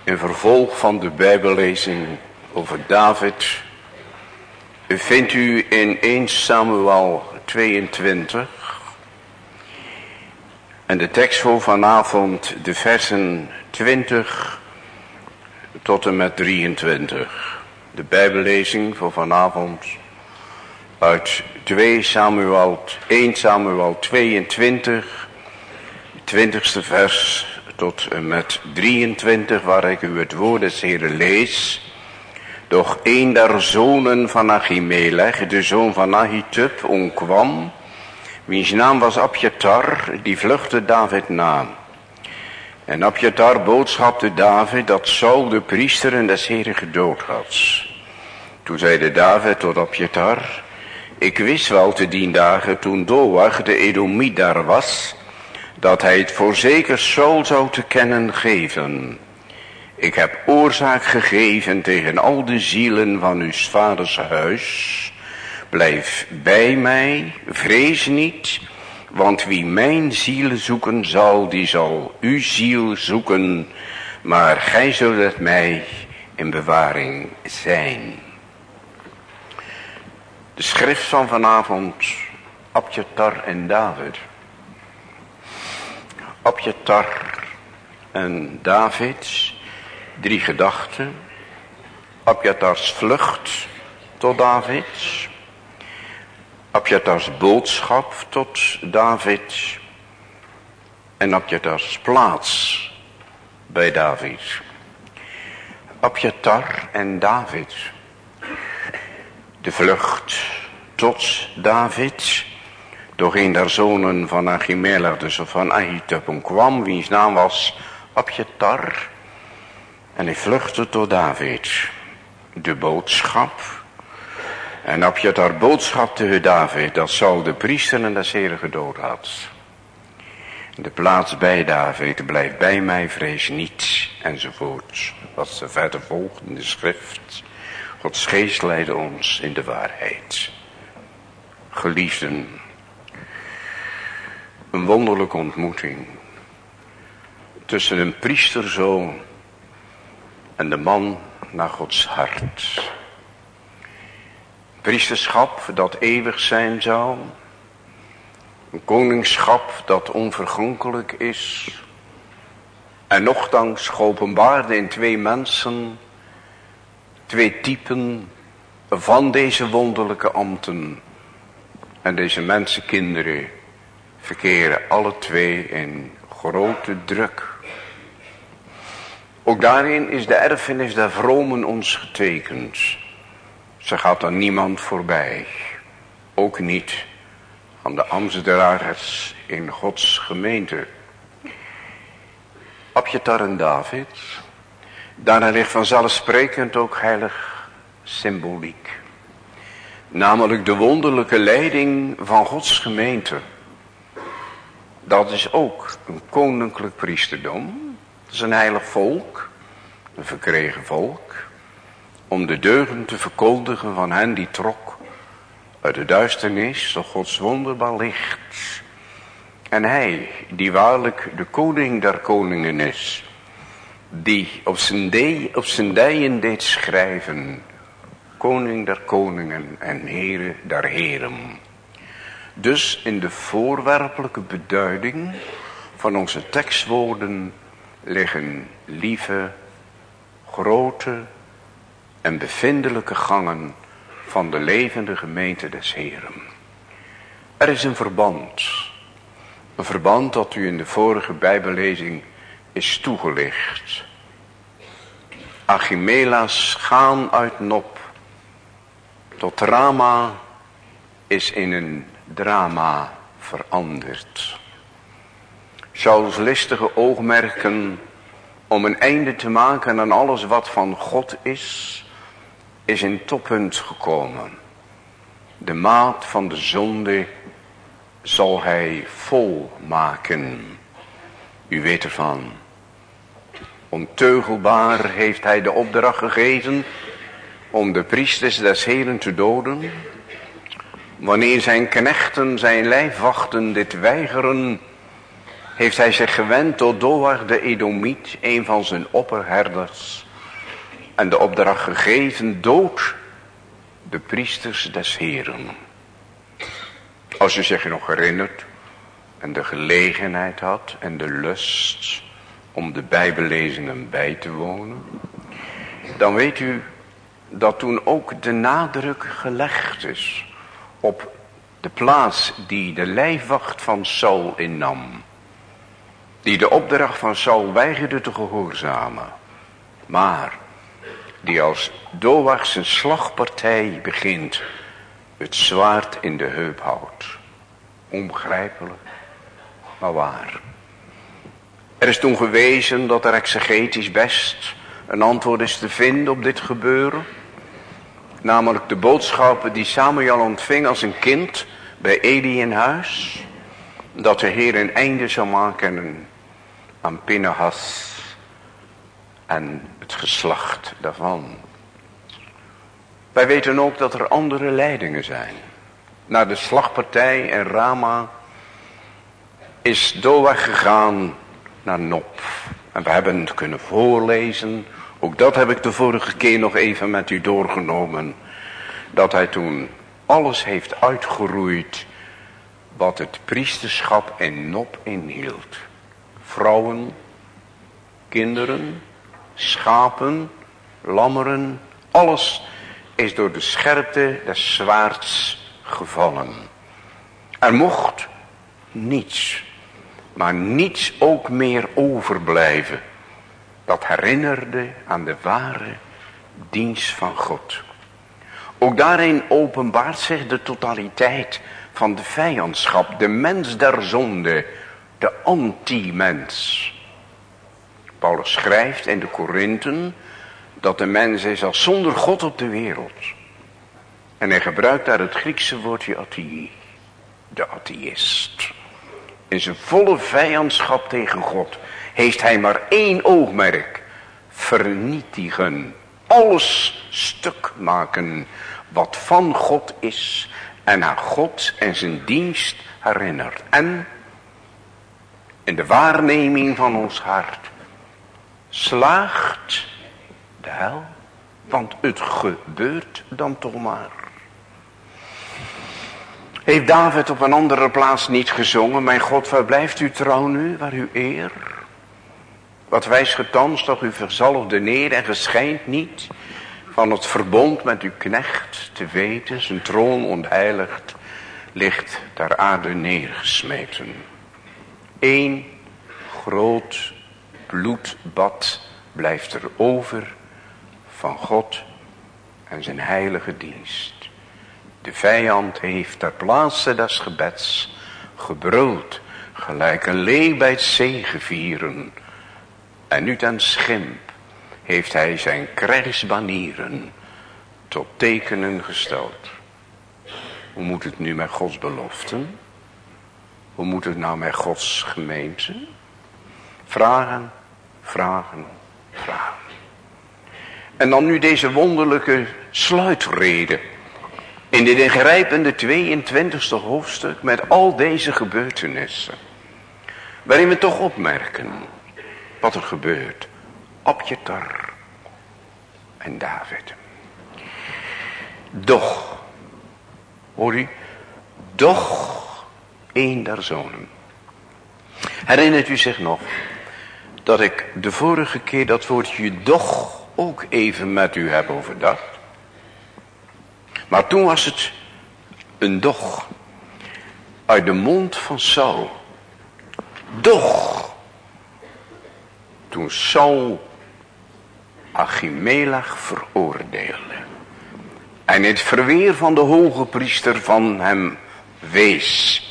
In vervolg van de bijbellezing over David. Vindt u in 1 Samuel 22. En de tekst voor vanavond de versen 20 tot en met 23. De bijbellezing voor vanavond uit 2 Samuel, 1 Samuel 22, 20ste vers tot en met 23, waar ik u het woord des Heren lees. Doch een der zonen van Achimelech, de zoon van Ahitub, omkwam, wiens naam was Abjatar, die vluchtte David na. En Abjatar boodschapte David dat Saul de priester en des Heren gedood had. Toen zeide David tot Abjatar, ik wist wel te dien dagen toen Doeg de Edomiet daar was, dat hij het voorzeker Saul zou te kennen geven. Ik heb oorzaak gegeven tegen al de zielen van uw vaders huis. Blijf bij mij, vrees niet, want wie mijn ziel zoeken zal, die zal uw ziel zoeken, maar gij zult mij in bewaring zijn. De schrift van vanavond, Abjatar en David. Abjatar en David, drie gedachten. Abjatars vlucht tot David. Abjatars boodschap tot David. En Abjatars plaats bij David. Abjatar en David de vlucht tot David. Door een der zonen van Achimelech, dus van Ahitub, kwam, wiens naam was Abjatar. En hij vluchtte tot David. De boodschap. En Abjatar boodschapte David dat Saul de priester en de zere gedood had. De plaats bij David blijft bij mij, vrees niet, enzovoort. Wat ze verder volgt in de schrift. Gods geest leidde ons in de waarheid. Geliefden, een wonderlijke ontmoeting tussen een priesterzoon en de man naar Gods hart. Priesterschap dat eeuwig zijn zou, een koningschap dat onvergankelijk is en nochtans geopenbaarde in twee mensen twee typen van deze wonderlijke ambten. En deze mensenkinderen verkeren alle twee in grote druk. Ook daarin is de erfenis der vromen ons getekend. Ze gaat aan niemand voorbij. Ook niet aan de Amsterdamers in Gods gemeente. Abjatar en David Daarna ligt vanzelfsprekend ook heilig symboliek. Namelijk de wonderlijke leiding van Gods gemeente. Dat is ook een koninklijk priesterdom. Dat is een heilig volk. Een verkregen volk. Om de deugen te verkondigen van hen die trok uit de duisternis tot Gods wonderbaar licht. En hij, die waarlijk de koning der koningen is die op zijn, de, op zijn dijen deed schrijven, koning der koningen en heren der heren. Dus in de voorwerpelijke beduiding van onze tekstwoorden liggen lieve, grote en bevindelijke gangen van de levende gemeente des Heren. Er is een verband, een verband dat u in de vorige bijbellezing is toegelicht. Achimela's gaan uit Nop tot Rama is in een drama veranderd. Saul's listige oogmerken om een einde te maken aan alles wat van God is, is in toppunt gekomen. De maat van de zonde zal hij vol maken. U weet ervan. Onteugelbaar heeft hij de opdracht gegeven om de priesters des Heren te doden. Wanneer zijn knechten, zijn lijfwachten dit weigeren, heeft hij zich gewend tot Doar de Edomiet, een van zijn opperherders, en de opdracht gegeven, dood de priesters des Heren. Als u zich nog herinnert en de gelegenheid had en de lust om de bijbellezingen bij te wonen, dan weet u dat toen ook de nadruk gelegd is op de plaats die de lijfwacht van Saul innam. Die de opdracht van Saul weigerde te gehoorzamen. Maar die als Doach zijn slagpartij begint, het zwaard in de heup houdt. Onbegrijpelijk, maar waar. Er is toen gewezen dat er exegetisch best een antwoord is te vinden op dit gebeuren. Namelijk de boodschappen die Samuel ontving als een kind bij Eli in huis. Dat de Heer een einde zou maken aan Pinahas en het geslacht daarvan. Wij weten ook dat er andere leidingen zijn. Naar de slagpartij in Rama is Doeg gegaan naar Nop. En we hebben het kunnen voorlezen. Ook dat heb ik de vorige keer nog even met u doorgenomen. Dat hij toen alles heeft uitgeroeid wat het priesterschap in Nop inhield. Vrouwen, kinderen, schapen, lammeren, alles is door de scherpte des zwaards gevallen. Er mocht niets, maar niets ook meer overblijven. Dat herinnerde aan de ware dienst van God. Ook daarin openbaart zich de totaliteit van de vijandschap, de mens der zonde, de anti-mens. Paulus schrijft in de Korinthen dat de mens is als zonder God op de wereld. En hij gebruikt daar het Griekse woordje athie, de atheïst. In zijn volle vijandschap tegen God heeft hij maar één oogmerk. Vernietigen. Alles stuk maken wat van God is en aan God en zijn dienst herinnert. En in de waarneming van ons hart slaagt de hel. Want het gebeurt dan toch maar. Heeft David op een andere plaats niet gezongen. Mijn God, waar blijft u trouw nu, waar u eer? Wat wijs getans toch u verzalfde neer en geschijnt niet van het verbond met uw knecht te weten. Zijn troon ontheiligd ligt daar aarde neergesmeten. Eén groot bloedbad blijft er over van God en zijn heilige dienst. De vijand heeft ter plaatse des gebeds gebruld, gelijk een leeuw bij het zegevieren. En nu ten schimp heeft hij zijn krijgsbanieren tot tekenen gesteld. Hoe moet het nu met Gods beloften? Hoe moet het nou met Gods gemeente? Vragen, vragen, vragen. En dan nu deze wonderlijke sluitrede. In dit ingrijpende 22e hoofdstuk met al deze gebeurtenissen. Waarin we toch opmerken wat er gebeurt. Op je tar en David. Doch, hoor u, doch een der zonen. Herinnert u zich nog dat ik de vorige keer dat woordje doch ook even met u heb overdacht. Maar toen was het een doch uit de mond van Saul. Doch. Toen Saul Achimelech veroordeelde. En het verweer van de hoge priester van hem wees.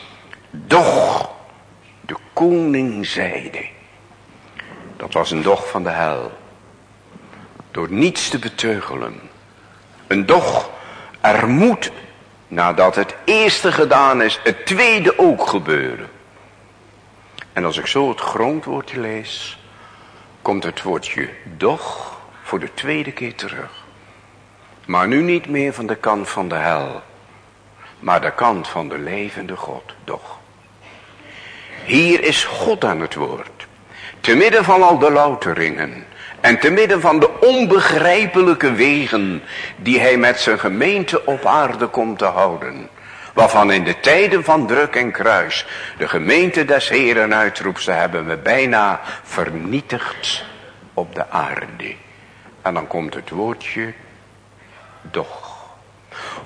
Doch de koning zeide. Dat was een doch van de hel. Door niets te beteugelen. Een doch, er moet, nadat het eerste gedaan is, het tweede ook gebeuren. En als ik zo het grondwoordje lees, komt het woordje doch voor de tweede keer terug. Maar nu niet meer van de kant van de hel, maar de kant van de levende God, doch. Hier is God aan het woord. Te midden van al de louteringen. En te midden van de onbegrijpelijke wegen die hij met zijn gemeente op aarde komt te houden. Waarvan in de tijden van druk en kruis de gemeente des Heren uitroept, ze hebben we bijna vernietigd op de aarde. En dan komt het woordje doch.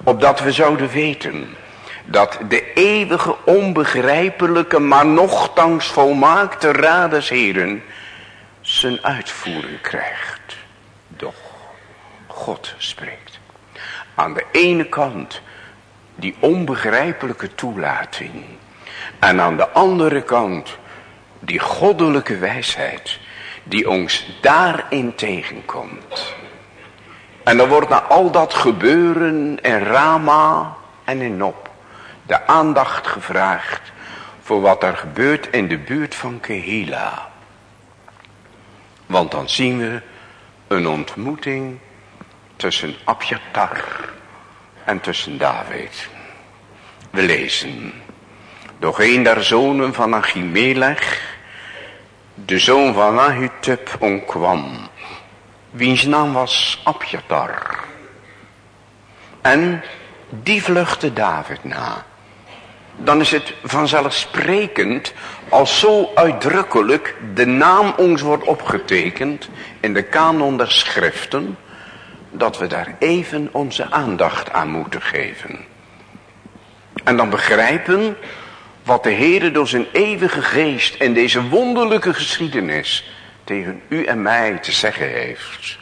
Opdat we zouden weten dat de eeuwige onbegrijpelijke maar nochtans volmaakte raad des zijn uitvoering krijgt. Doch God spreekt. Aan de ene kant die onbegrijpelijke toelating. En aan de andere kant die goddelijke wijsheid die ons daarin tegenkomt. En dan wordt na al dat gebeuren in Rama en in Nop de aandacht gevraagd voor wat er gebeurt in de buurt van Kehila. Want dan zien we een ontmoeting tussen Abjatar en tussen David. We lezen. Doch een der zonen van Achimelech, de zoon van Ahitub, omkwam. Wiens naam was Abjatar. En die vluchtte David na. Dan is het vanzelfsprekend als zo uitdrukkelijk de naam ons wordt opgetekend in de kanon der schriften dat we daar even onze aandacht aan moeten geven. En dan begrijpen wat de Heer door zijn eeuwige geest en deze wonderlijke geschiedenis tegen u en mij te zeggen heeft.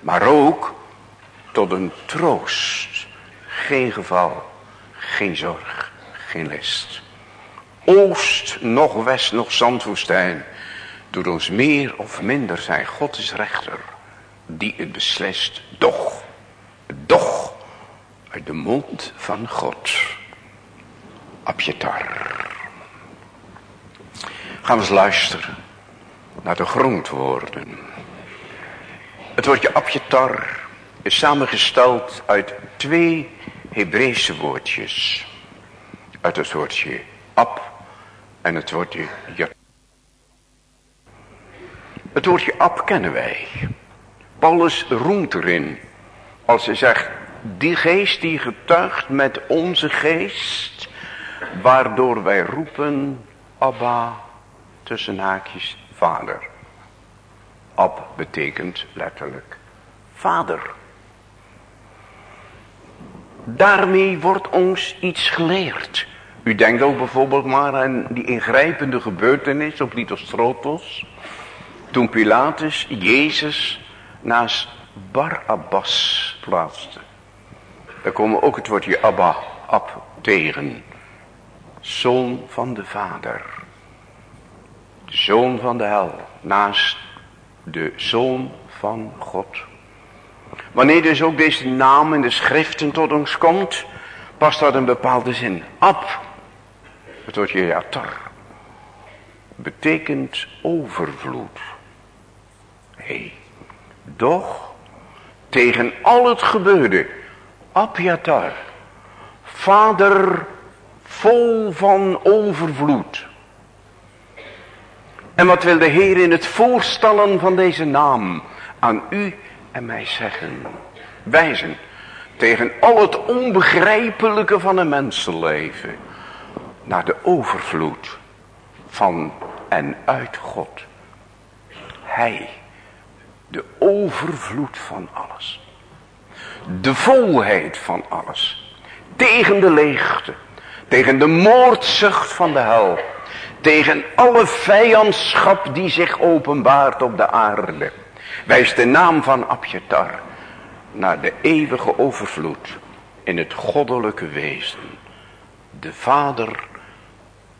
Maar ook tot een troost. Geen geval, geen zorg, geen list. Oost, nog west, nog zandwoestijn. Doet ons meer of minder zijn. God is rechter die het beslist. Doch, doch, uit de mond van God. Abjetar. Gaan we eens luisteren naar de grondwoorden. Het woordje Abjetar is samengesteld uit twee Hebreeuwse woordjes. Uit het woordje Ab en het woordje Jat. Het woordje Ab kennen wij. Paulus roemt erin. Als hij zegt, die geest die getuigt met onze geest. Waardoor wij roepen, Abba, tussen haakjes, vader. Ab betekent letterlijk vader. Daarmee wordt ons iets geleerd. U denkt ook bijvoorbeeld maar aan die ingrijpende gebeurtenis op Litostrotos. Toen Pilatus Jezus naast Barabbas plaatste. Daar komen ook het woordje Abba, Ab tegen. Zoon van de Vader. Zoon van de hel. Naast de Zoon van God. Wanneer dus ook deze naam in de schriften tot ons komt. Past dat een bepaalde zin. Ab. Het woordje Yatar. Betekent overvloed. Hey. Doch tegen al het gebeurde. Abjatar. Vader vol van overvloed. En wat wil de Heer in het voorstellen van deze naam aan u en mij zeggen? Wijzen tegen al het onbegrijpelijke van een mensenleven. Naar de overvloed van en uit God. Hij de overvloed van alles. De volheid van alles. Tegen de leegte. Tegen de moordzucht van de hel. Tegen alle vijandschap die zich openbaart op de aarde. Wijst de naam van Abjetar naar de eeuwige overvloed in het goddelijke wezen. De vader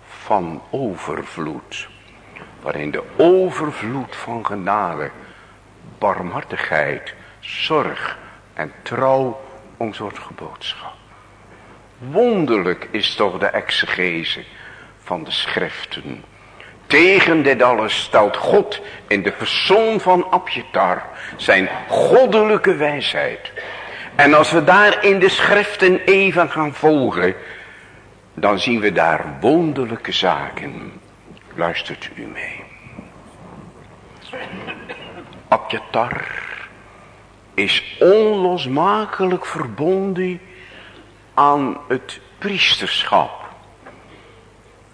van overvloed. Waarin de overvloed van genade barmhartigheid, zorg en trouw ons wordt geboodschap. Wonderlijk is toch de exegese van de schriften. Tegen dit alles stelt God in de persoon van Abjetar zijn goddelijke wijsheid. En als we daar in de schriften even gaan volgen, dan zien we daar wonderlijke zaken. Luistert u mee. Abjatar is onlosmakelijk verbonden aan het priesterschap.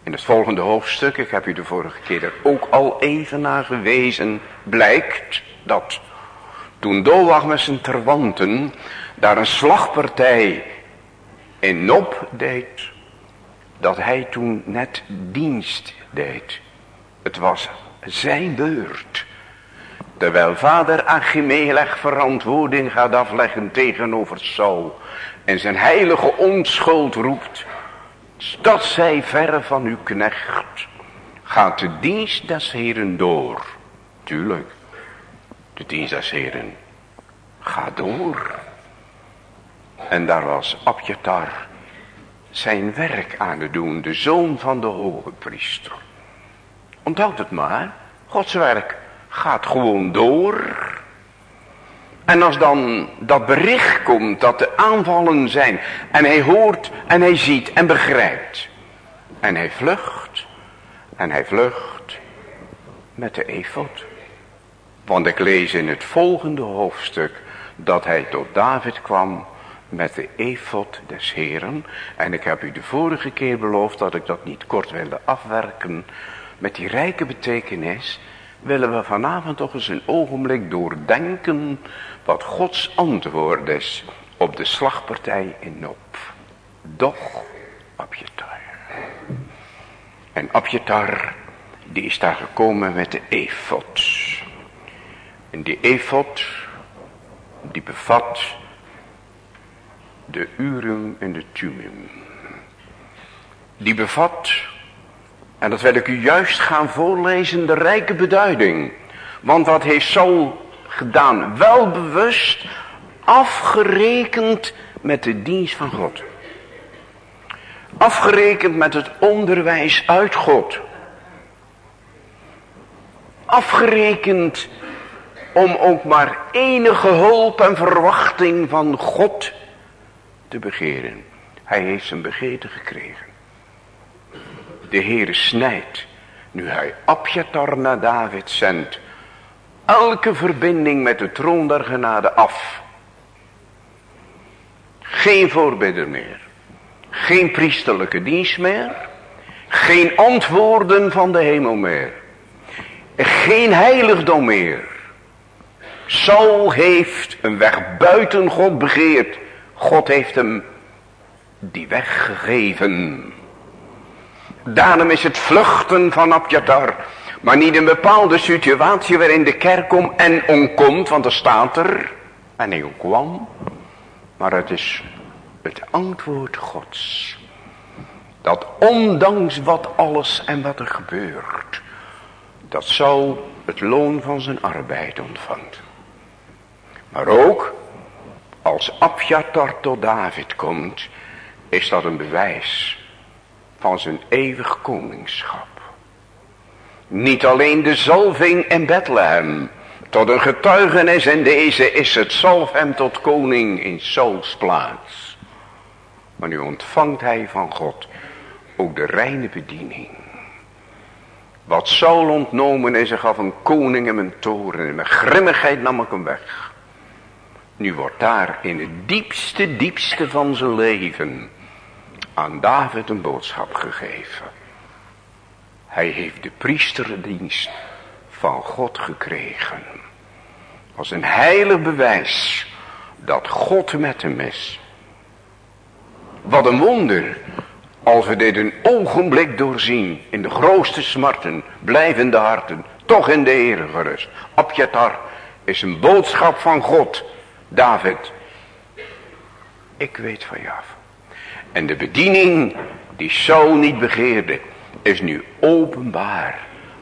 In het volgende hoofdstuk, ik heb u de vorige keer er ook al even naar gewezen, blijkt dat toen Doag met zijn terwanten daar een slagpartij in Nop deed, dat hij toen net dienst deed. Het was zijn beurt. Terwijl vader Achimelech verantwoording gaat afleggen tegenover Saul. En zijn heilige onschuld roept. Dat zij verre van uw knecht. Gaat de dienst des heren door. Tuurlijk. De dienst des heren gaat door. En daar was Abjatar zijn werk aan het doen. De zoon van de hoge priester. Onthoud het maar. Gods werk gaat gewoon door. En als dan dat bericht komt dat de aanvallen zijn. En hij hoort en hij ziet en begrijpt. En hij vlucht. En hij vlucht met de efot. Want ik lees in het volgende hoofdstuk dat hij tot David kwam met de efot des Heren. En ik heb u de vorige keer beloofd dat ik dat niet kort wilde afwerken. Met die rijke betekenis willen we vanavond toch eens een ogenblik doordenken wat Gods antwoord is op de slagpartij in Nop. Doch Abjetar. En Abjetar, die is daar gekomen met de efot. En die efot, die bevat de Urim en de Tumim. Die bevat en dat wil ik u juist gaan voorlezen, de rijke beduiding. Want wat heeft Saul gedaan? Wel bewust afgerekend met de dienst van God. Afgerekend met het onderwijs uit God. Afgerekend om ook maar enige hulp en verwachting van God te begeren. Hij heeft zijn begeten gekregen de Heere snijdt, nu hij Abjatar naar David zendt, elke verbinding met de troon der genade af. Geen voorbidder meer, geen priesterlijke dienst meer, geen antwoorden van de hemel meer, geen heiligdom meer. Saul heeft een weg buiten God begeerd. God heeft hem die weg gegeven. Daarom is het vluchten van Abjatar. Maar niet een bepaalde situatie waarin de kerk om en omkomt. Want er staat er. En hij kwam. Maar het is het antwoord gods. Dat ondanks wat alles en wat er gebeurt. Dat zou het loon van zijn arbeid ontvangt. Maar ook als Abjatar tot David komt. Is dat een bewijs van zijn eeuwig koningschap. Niet alleen de zalving in Bethlehem, tot een getuigenis en deze is het zalf hem tot koning in Sauls plaats. Maar nu ontvangt hij van God ook de reine bediening. Wat Saul ontnomen is, hij gaf een koning en een toren en met grimmigheid nam ik hem weg. Nu wordt daar in het diepste, diepste van zijn leven aan David een boodschap gegeven. Hij heeft de priesterdienst van God gekregen. Als een heilig bewijs dat God met hem is. Wat een wonder als we dit een ogenblik doorzien in de grootste smarten, blijvende harten, toch in de Heer gerust. Abjatar is een boodschap van God. David, ik weet van jou. En de bediening die Saul niet begeerde is nu openbaar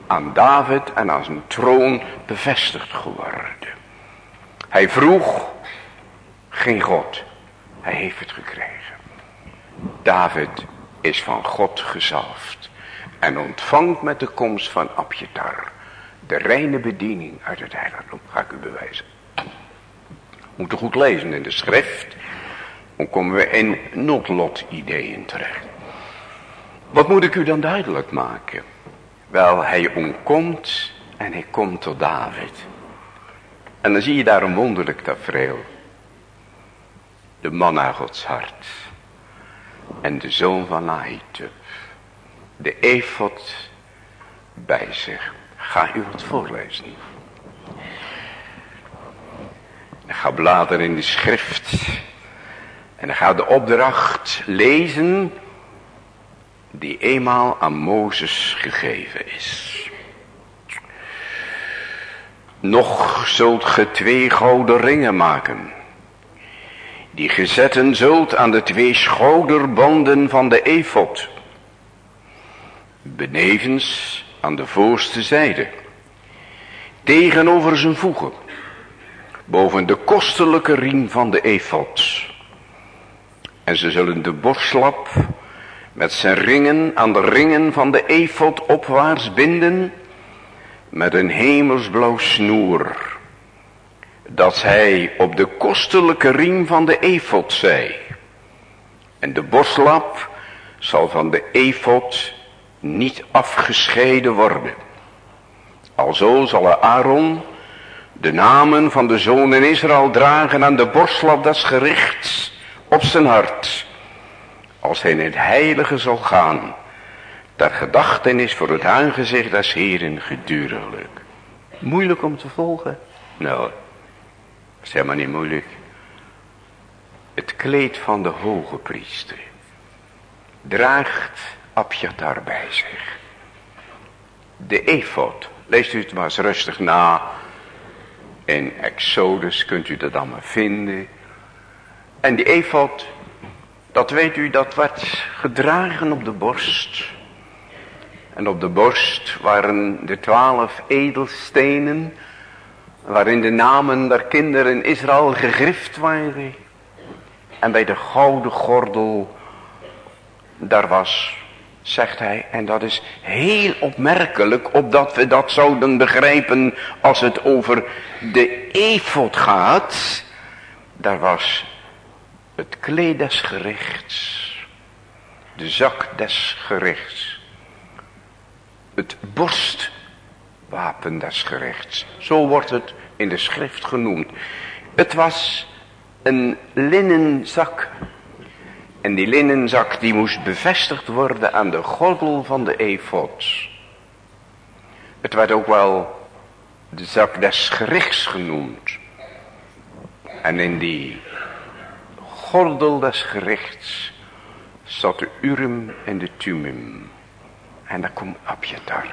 aan David en aan zijn troon bevestigd geworden. Hij vroeg geen God. Hij heeft het gekregen. David is van God gezalfd. En ontvangt met de komst van Abjetar de reine bediening uit het heiligdom. Ga ik u bewijzen. Moet goed lezen in de schrift. Dan komen we in noodlot ideeën terecht. Wat moet ik u dan duidelijk maken? Wel, hij ontkomt en hij komt tot David. En dan zie je daar een wonderlijk tafereel. De man naar Gods hart. En de zoon van Ahitub. De efot bij zich. Ga u wat voorlezen. En ga bladeren in de schrift. En dan ga de opdracht lezen die eenmaal aan Mozes gegeven is. Nog zult ge twee gouden ringen maken, die gezetten zult aan de twee schouderbanden van de efot, benevens aan de voorste zijde, tegenover zijn voegen, boven de kostelijke riem van de efot. En ze zullen de borstlap met zijn ringen aan de ringen van de efot opwaarts binden met een hemelsblauw snoer, dat hij op de kostelijke riem van de efot zei. En de borstlap zal van de efot niet afgescheiden worden. Alzo zal Aaron de namen van de zonen Israël dragen aan de borstlap des gerichts op zijn hart. Als hij in het heilige zal gaan ter gedachtenis voor het aangezicht des Heren geduriglijk. Moeilijk om te volgen? Nou, dat is helemaal niet moeilijk. Het kleed van de hoge priester draagt Abjatar bij zich. De efot, leest u het maar eens rustig na. In Exodus kunt u dat allemaal vinden. En die efot, dat weet u, dat werd gedragen op de borst. En op de borst waren de twaalf edelstenen. Waarin de namen der kinderen Israël gegrift waren. En bij de gouden gordel. Daar was, zegt hij. En dat is heel opmerkelijk. Opdat we dat zouden begrijpen. Als het over de efot gaat. Daar was het kleed des gerichts. De zak des gerichts het borstwapen des gerechts. Zo wordt het in de schrift genoemd. Het was een linnenzak. En die linnenzak die moest bevestigd worden aan de gordel van de efot. Het werd ook wel de zak des gerichts genoemd. En in die gordel des gerichts zat de Urim en de Tumim. En dan komt Abjatar.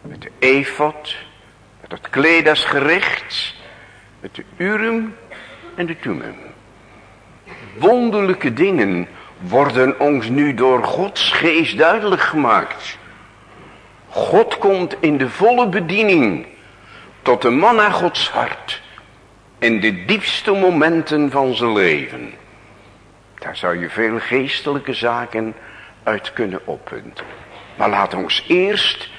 Met de efot, met het kledasgericht, met de urum en de tumum. Wonderlijke dingen worden ons nu door Gods geest duidelijk gemaakt. God komt in de volle bediening tot de man naar Gods hart. In de diepste momenten van zijn leven. Daar zou je veel geestelijke zaken uit kunnen oppunten. Maar laat ons eerst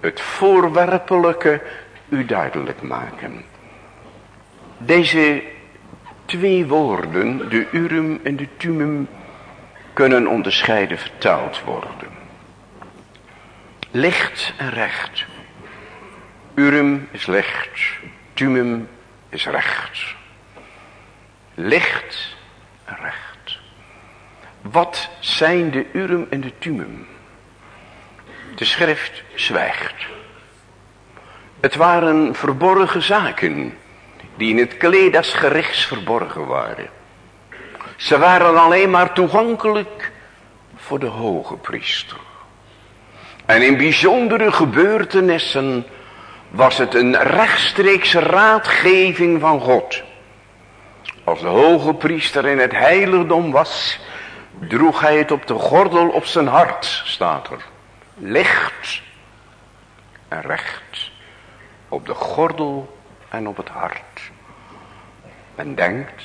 het voorwerpelijke u duidelijk maken. Deze twee woorden, de urum en de tumum, kunnen onderscheiden vertaald worden. Licht en recht. Urum is licht, tumum is recht. Licht en recht. Wat zijn de urum en de tumum? De schrift zwijgt. Het waren verborgen zaken die in het kleed des gerichts verborgen waren. Ze waren alleen maar toegankelijk voor de hoge priester. En in bijzondere gebeurtenissen was het een rechtstreekse raadgeving van God. Als de hoge priester in het heiligdom was, droeg hij het op de gordel op zijn hart, staat er licht en recht op de gordel en op het hart. Men denkt,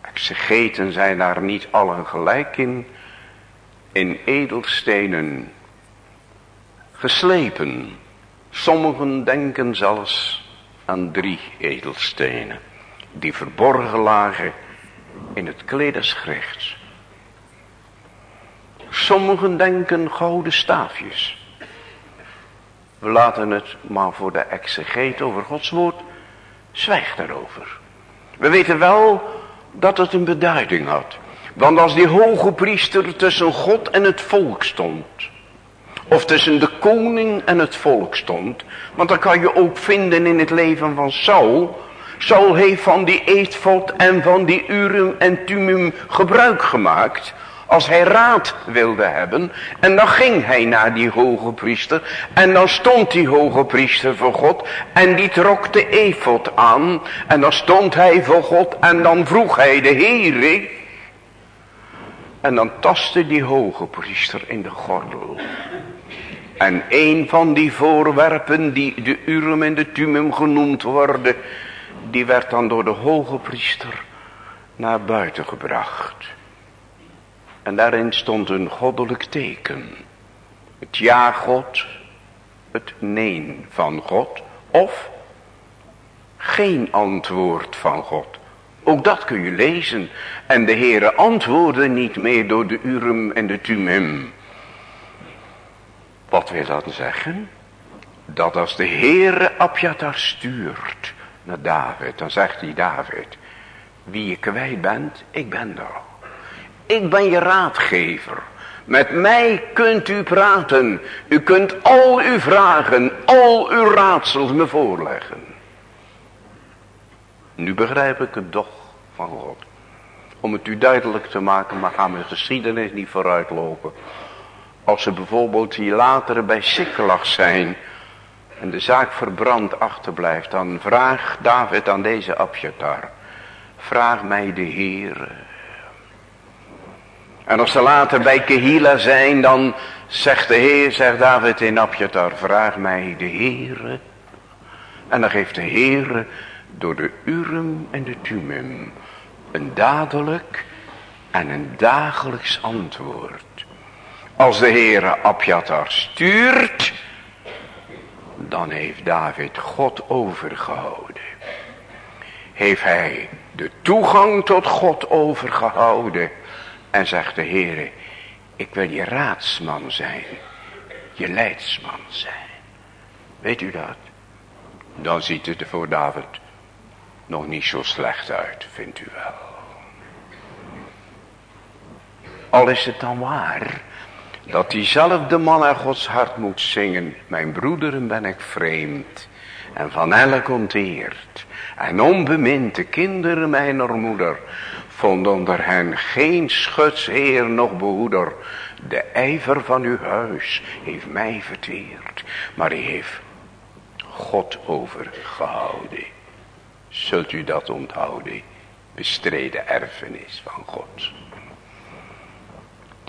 exegeten zijn daar niet allen gelijk in, in edelstenen geslepen. Sommigen denken zelfs aan drie edelstenen, die verborgen lagen in het klederschrift. Sommigen denken gouden staafjes. We laten het maar voor de exegeet over Gods woord. Zwijg daarover. We weten wel dat het een beduiding had. Want als die hoge priester tussen God en het volk stond. Of tussen de koning en het volk stond. Want dat kan je ook vinden in het leven van Saul. Saul heeft van die eetvod en van die urum en tumum gebruik gemaakt. Als hij raad wilde hebben. En dan ging hij naar die hoge priester. En dan stond die hoge priester voor God. En die trok de eefod aan. En dan stond hij voor God. En dan vroeg hij de Heere. En dan tastte die hoge priester in de gordel. En een van die voorwerpen die de Urim en de Tumum genoemd worden. Die werd dan door de hoge priester naar buiten gebracht. En daarin stond een goddelijk teken. Het ja God, het neen van God of geen antwoord van God. Ook dat kun je lezen. En de Heere antwoordde niet meer door de Urim en de Tumim. Wat wil dat zeggen? Dat als de Heere Abjatar stuurt naar David, dan zegt hij David, wie je kwijt bent, ik ben er. Ik ben je raadgever. Met mij kunt u praten. U kunt al uw vragen, al uw raadsels me voorleggen. Nu begrijp ik het toch van God. Om het u duidelijk te maken, maar gaan we geschiedenis niet vooruitlopen. Als ze bijvoorbeeld hier later bij Sikkelach zijn en de zaak verbrand achterblijft, dan vraagt David aan deze Abjatar. Vraag mij de Heer en als ze later bij Kehila zijn, dan zegt de Heer, zegt David in Abjatar, vraag mij de Heere. En dan geeft de Heere door de Urim en de Tumim een dadelijk en een dagelijks antwoord. Als de Heere Abjatar stuurt, dan heeft David God overgehouden. Heeft hij de toegang tot God overgehouden en zegt de Heere, ik wil je raadsman zijn, je leidsman zijn. Weet u dat? Dan ziet het er voor David nog niet zo slecht uit, vindt u wel. Al is het dan waar dat diezelfde man naar Gods hart moet zingen. Mijn broederen ben ik vreemd en van elk onteerd. En onbemind de kinderen mijner moeder vond onder hen geen schutsheer noch behoeder. De ijver van uw huis heeft mij verteerd, maar hij heeft God overgehouden. Zult u dat onthouden, bestreden erfenis van God.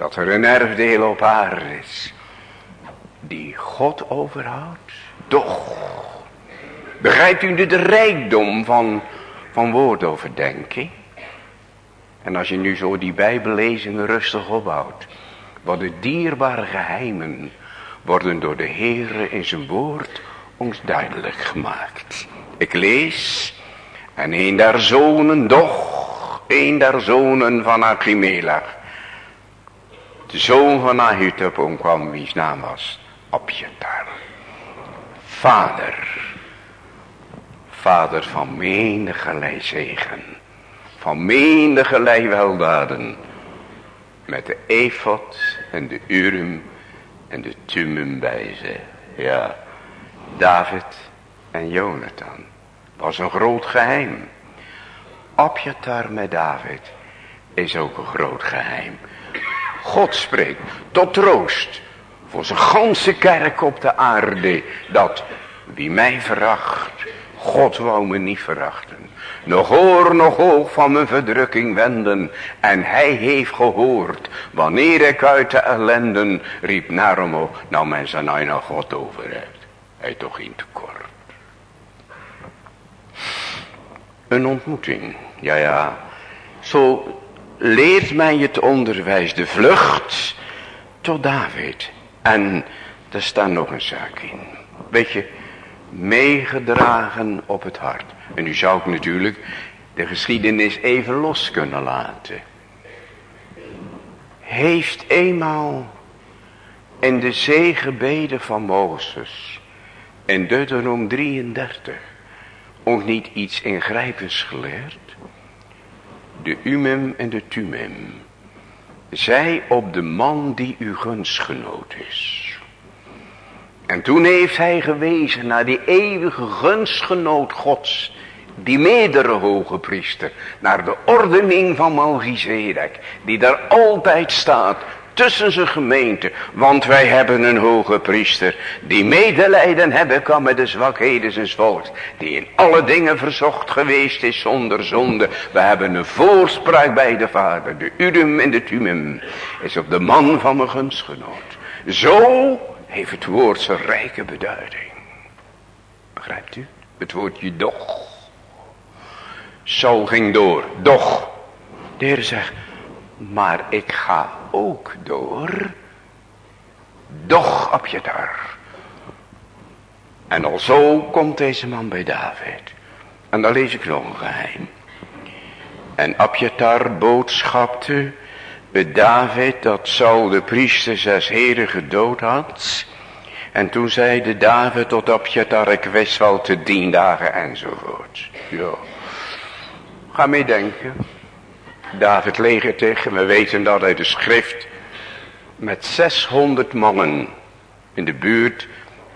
Dat er een erfdeel op aarde is, die God overhoudt. Doch, begrijpt u de rijkdom van, van woordoverdenking? En als je nu zo die bijbellezingen rustig opbouwt. Worden dierbare geheimen. Worden door de Heere in zijn woord ons duidelijk gemaakt. Ik lees. En een der zonen doch. Een der zonen van Achimelach. De zoon van Ahitub omkwam wiens naam was. Abjatar. Vader. Vader van menige zegen van menige weldaden. Met de efot en de urim en de tumum bij ze. Ja, David en Jonathan. Was een groot geheim. Abjatar met David is ook een groot geheim. God spreekt tot troost voor zijn ganse kerk op de aarde. Dat wie mij veracht, God wou me niet verachten nog oor, nog oog van mijn verdrukking wenden. En hij heeft gehoord, wanneer ik uit de ellenden riep hem, nou mensen, nou God over hebt. Hij toch geen tekort. Een ontmoeting, ja ja. Zo leert mij het onderwijs, de vlucht tot David. En er staat nog een zaak in. Weet je, meegedragen op het hart. En nu zou ik natuurlijk de geschiedenis even los kunnen laten. Heeft eenmaal in de zeegebeden van Mozes in Deuteronom 33 ook niet iets ingrijpends geleerd? De Umem en de Tumem. Zij op de man die uw gunstgenoot is. En toen heeft hij gewezen naar die eeuwige gunstgenoot gods. Die meerdere hoge priester. Naar de ordening van Malchizedek. Die daar altijd staat tussen zijn gemeente. Want wij hebben een hoge priester die medelijden hebben kan met de zwakheden zijn volks. Die in alle dingen verzocht geweest is zonder zonde. We hebben een voorspraak bij de Vader. De Udum en de Tumum is op de man van mijn gunstgenoot. Zo heeft het woord zijn rijke beduiding. Begrijpt u? Het woordje doch. Zo ging door. Doch. De Heer zegt, maar ik ga ook door. Doch daar. En al zo komt deze man bij David. En dan lees ik nog een geheim. En Abjatar boodschapte bij David dat Saul de priester zes heren gedood had. En toen zeide David tot Abjatar, ik wist wel te tien dagen enzovoort. Ja. Ga mee denken. David leger tegen, we weten dat uit de schrift, met 600 mannen in de buurt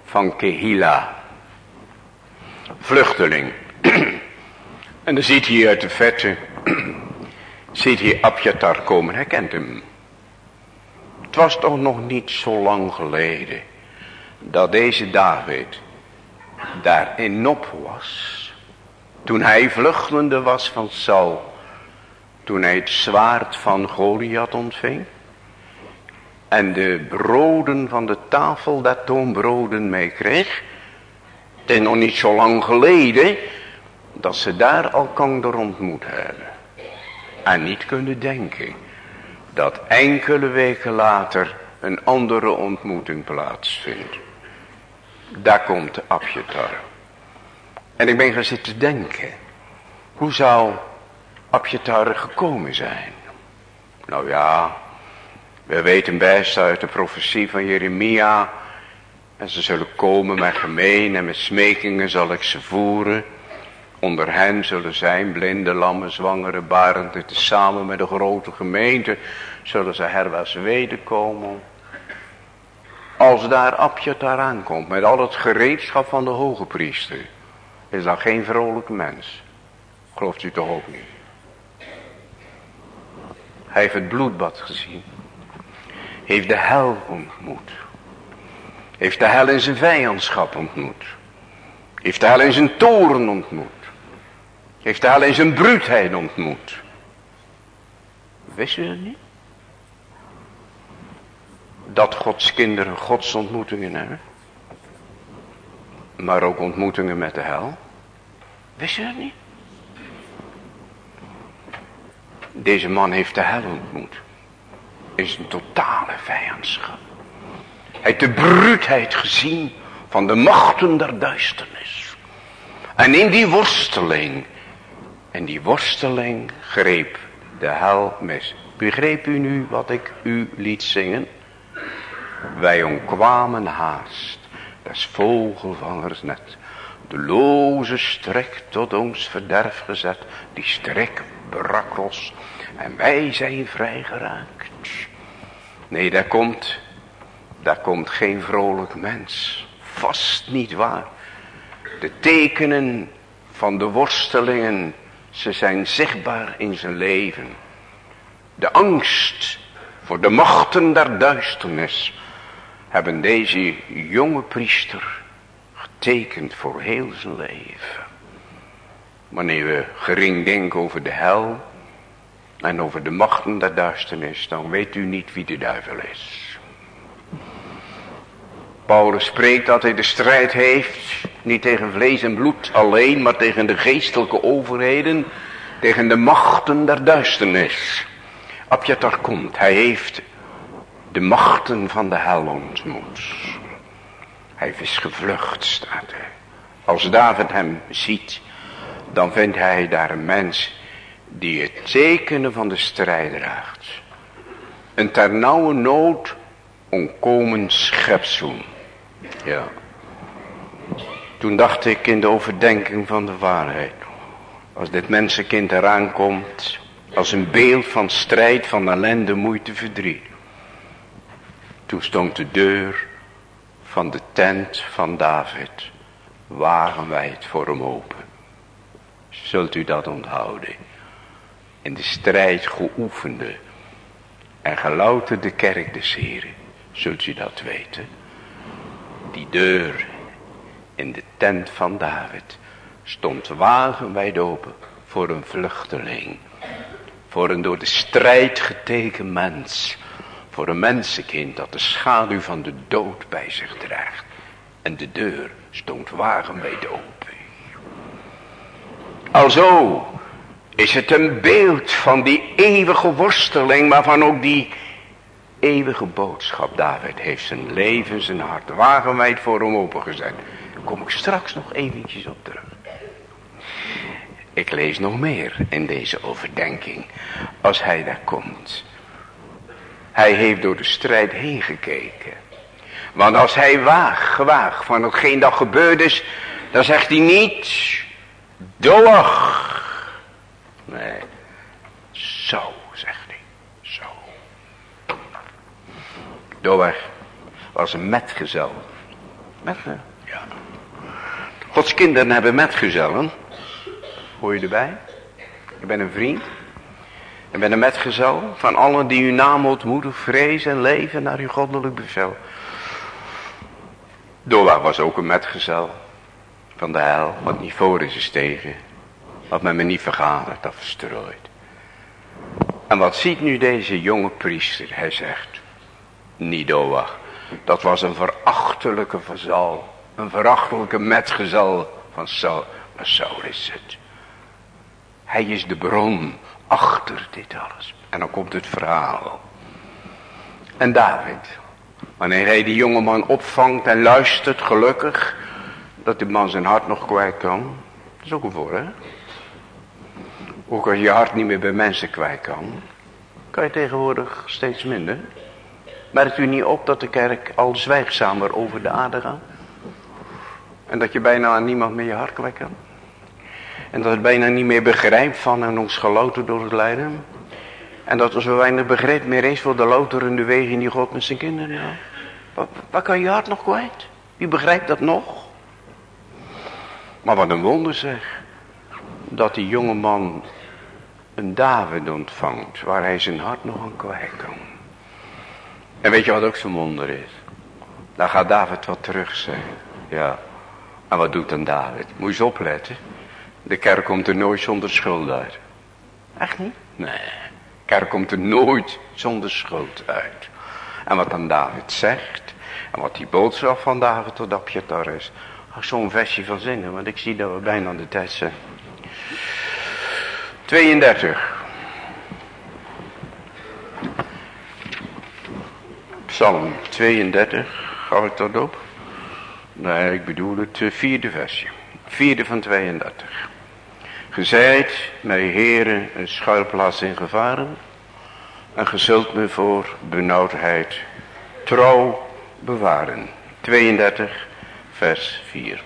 van Kehila. Vluchteling. en dan ziet hij uit de vette, ziet hij Abjatar komen, hij kent hem. Het was toch nog niet zo lang geleden dat deze David daar in Nop was. Toen hij vluchtende was van Saul. Toen hij het zwaard van Goliath ontving. En de broden van de tafel daar toonbroden mee kreeg. Het is nog niet zo lang geleden dat ze daar al Kander ontmoet hebben. En niet kunnen denken dat enkele weken later een andere ontmoeting plaatsvindt. Daar komt Abjetar. En ik ben gaan zitten denken. Hoe zou Abjetar gekomen zijn? Nou ja, we weten best uit de profetie van Jeremia. En ze zullen komen met gemeen en met smekingen zal ik ze voeren. Onder hen zullen zijn blinde, lammen, zwangere, barenden. Samen met de grote gemeente zullen ze herwaarts wederkomen. Als daar Abjatar aankomt met al het gereedschap van de hoge priester. Is dat geen vrolijke mens. Gelooft u toch ook niet. Hij heeft het bloedbad gezien. Heeft de hel ontmoet. Heeft de hel in zijn vijandschap ontmoet. Heeft de hel in zijn toren ontmoet. Heeft de hel in zijn bruutheid ontmoet. Wist u dat niet? dat Gods kinderen Gods ontmoetingen hebben. Maar ook ontmoetingen met de hel. Wist je dat niet? Deze man heeft de hel ontmoet. Is een totale vijandschap. Hij heeft de bruutheid gezien van de machten der duisternis. En in die worsteling, en die worsteling greep de hel mis. Begreep u nu wat ik u liet zingen? Wij omkwamen haast, des vogelvangers net. De loze strek tot ons verderf gezet, die strek brak los. En wij zijn vrijgeraakt. Nee, daar komt, daar komt geen vrolijk mens. Vast niet waar. De tekenen van de worstelingen, ze zijn zichtbaar in zijn leven. De angst voor de machten der duisternis hebben deze jonge priester getekend voor heel zijn leven. Wanneer we gering denken over de hel en over de machten der duisternis, dan weet u niet wie de duivel is. Paulus spreekt dat hij de strijd heeft, niet tegen vlees en bloed alleen, maar tegen de geestelijke overheden, tegen de machten der duisternis. Abjatar komt, hij heeft de machten van de hel ontmoet. Hij is gevlucht, staat er. Als David hem ziet, dan vindt hij daar een mens die het tekenen van de strijd draagt. Een ternauwe nood onkomen schepsel. Ja. Toen dacht ik in de overdenking van de waarheid. Als dit mensenkind eraan komt. Als een beeld van strijd, van ellende, moeite, verdriet. Toen stond de deur van de tent van David. Wagenwijd voor hem open. Zult u dat onthouden. In de strijd geoefende en gelouterde kerk des Heren. Zult u dat weten. Die deur in de tent van David stond wagenwijd open voor een vluchteling. Voor een door de strijd geteken mens. Voor een mensenkind dat de schaduw van de dood bij zich draagt. En de deur stond wagenwijd open. Alzo is het een beeld van die eeuwige worsteling, maar van ook die eeuwige boodschap. David heeft zijn leven, zijn hart wagenwijd voor hem opengezet. Daar kom ik straks nog eventjes op terug. Ik lees nog meer in deze overdenking, als hij daar komt. Hij heeft door de strijd heen gekeken. Want als hij waag, gewaag van hetgeen dat gebeurd is, dan zegt hij niet, doeg. Nee, zo, zegt hij, zo. Doeg was een metgezel. Metgezel? Ja. Gods kinderen hebben metgezellen. Hoor je erbij? Ik ben een vriend. Ik ben een metgezel van allen die uw naam ontmoeten, vrezen en leven naar uw goddelijk bevel. Doa was ook een metgezel van de hel, wat niet voor is is tegen, wat met me niet vergaderd, dat verstrooid. En wat ziet nu deze jonge priester? Hij zegt, niet dat was een verachtelijke vazal, een verachtelijke metgezel van Saul. Maar Saul is het. Hij is de bron achter dit alles. En dan komt het verhaal. En David, wanneer hij die jongeman opvangt en luistert gelukkig, dat die man zijn hart nog kwijt kan. Dat is ook een voor, hè? Ook als je hart niet meer bij mensen kwijt kan, kan je tegenwoordig steeds minder. Merkt u niet op dat de kerk al zwijgzamer over de aarde gaat? En dat je bijna aan niemand meer je hart kwijt kan? En dat het bijna niet meer begrijpt van en ons geloten door het lijden. En dat er zo weinig begrip meer is voor de louterende wegen die God met zijn kinderen. Waar, waar kan je hart nog kwijt? Wie begrijpt dat nog? Maar wat een wonder zeg. Dat die jonge man een David ontvangt. Waar hij zijn hart nog aan kwijt kan. En weet je wat ook zo'n wonder is? Dan gaat David wat terug zeggen. Ja. En wat doet dan David? Moet je eens opletten. De kerk komt er nooit zonder schuld uit. Echt niet? Nee. De kerk komt er nooit zonder schuld uit. En wat dan David zegt. En wat die boodschap van David tot Abjatar is. Ga zo'n versje van zingen. Want ik zie dat we bijna aan de tijd zijn. 32. Psalm 32. Ga ik dat op? Nee, ik bedoel het eh, vierde versje. Vierde van 32. Gezeid, mij heren, een schuilplaats in gevaren. En gezult me voor benauwdheid trouw bewaren. 32 vers 4.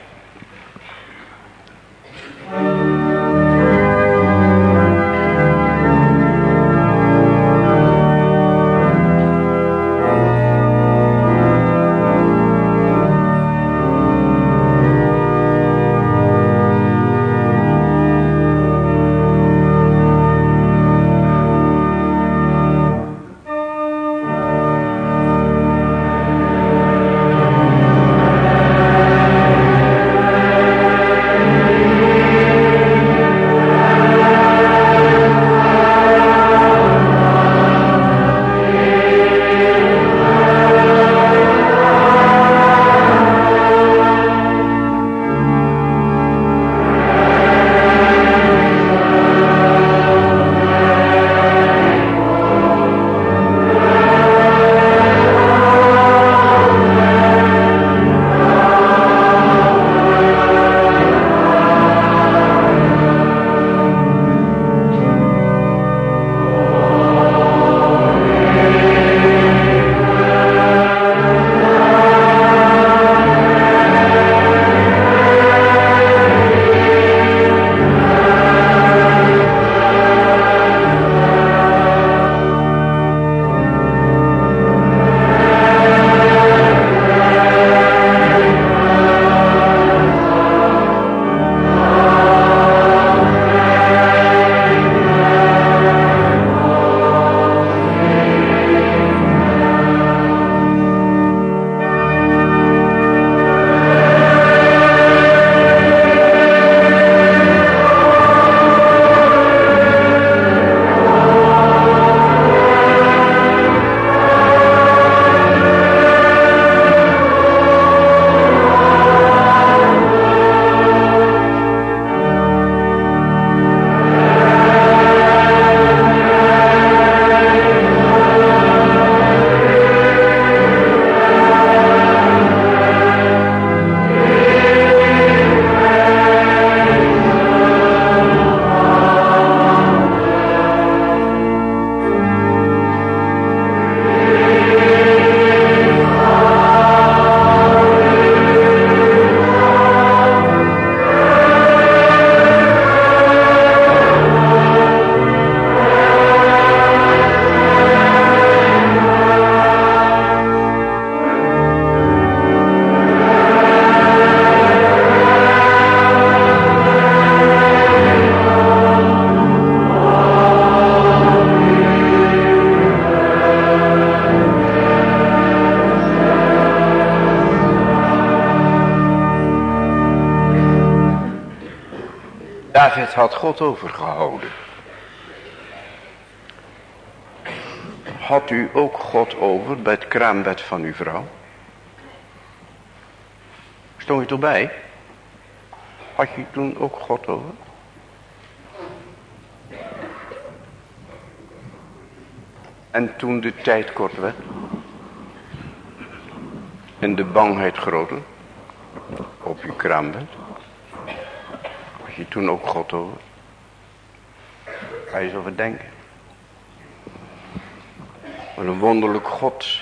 Overgehouden. Had u ook God over bij het kraambed van uw vrouw? Stond je toch bij? Had je toen ook God over? En toen de tijd kort werd. En de bangheid groter. Op je kraambed. Had je toen ook God over? Ga je over denken. Een wonderlijk God.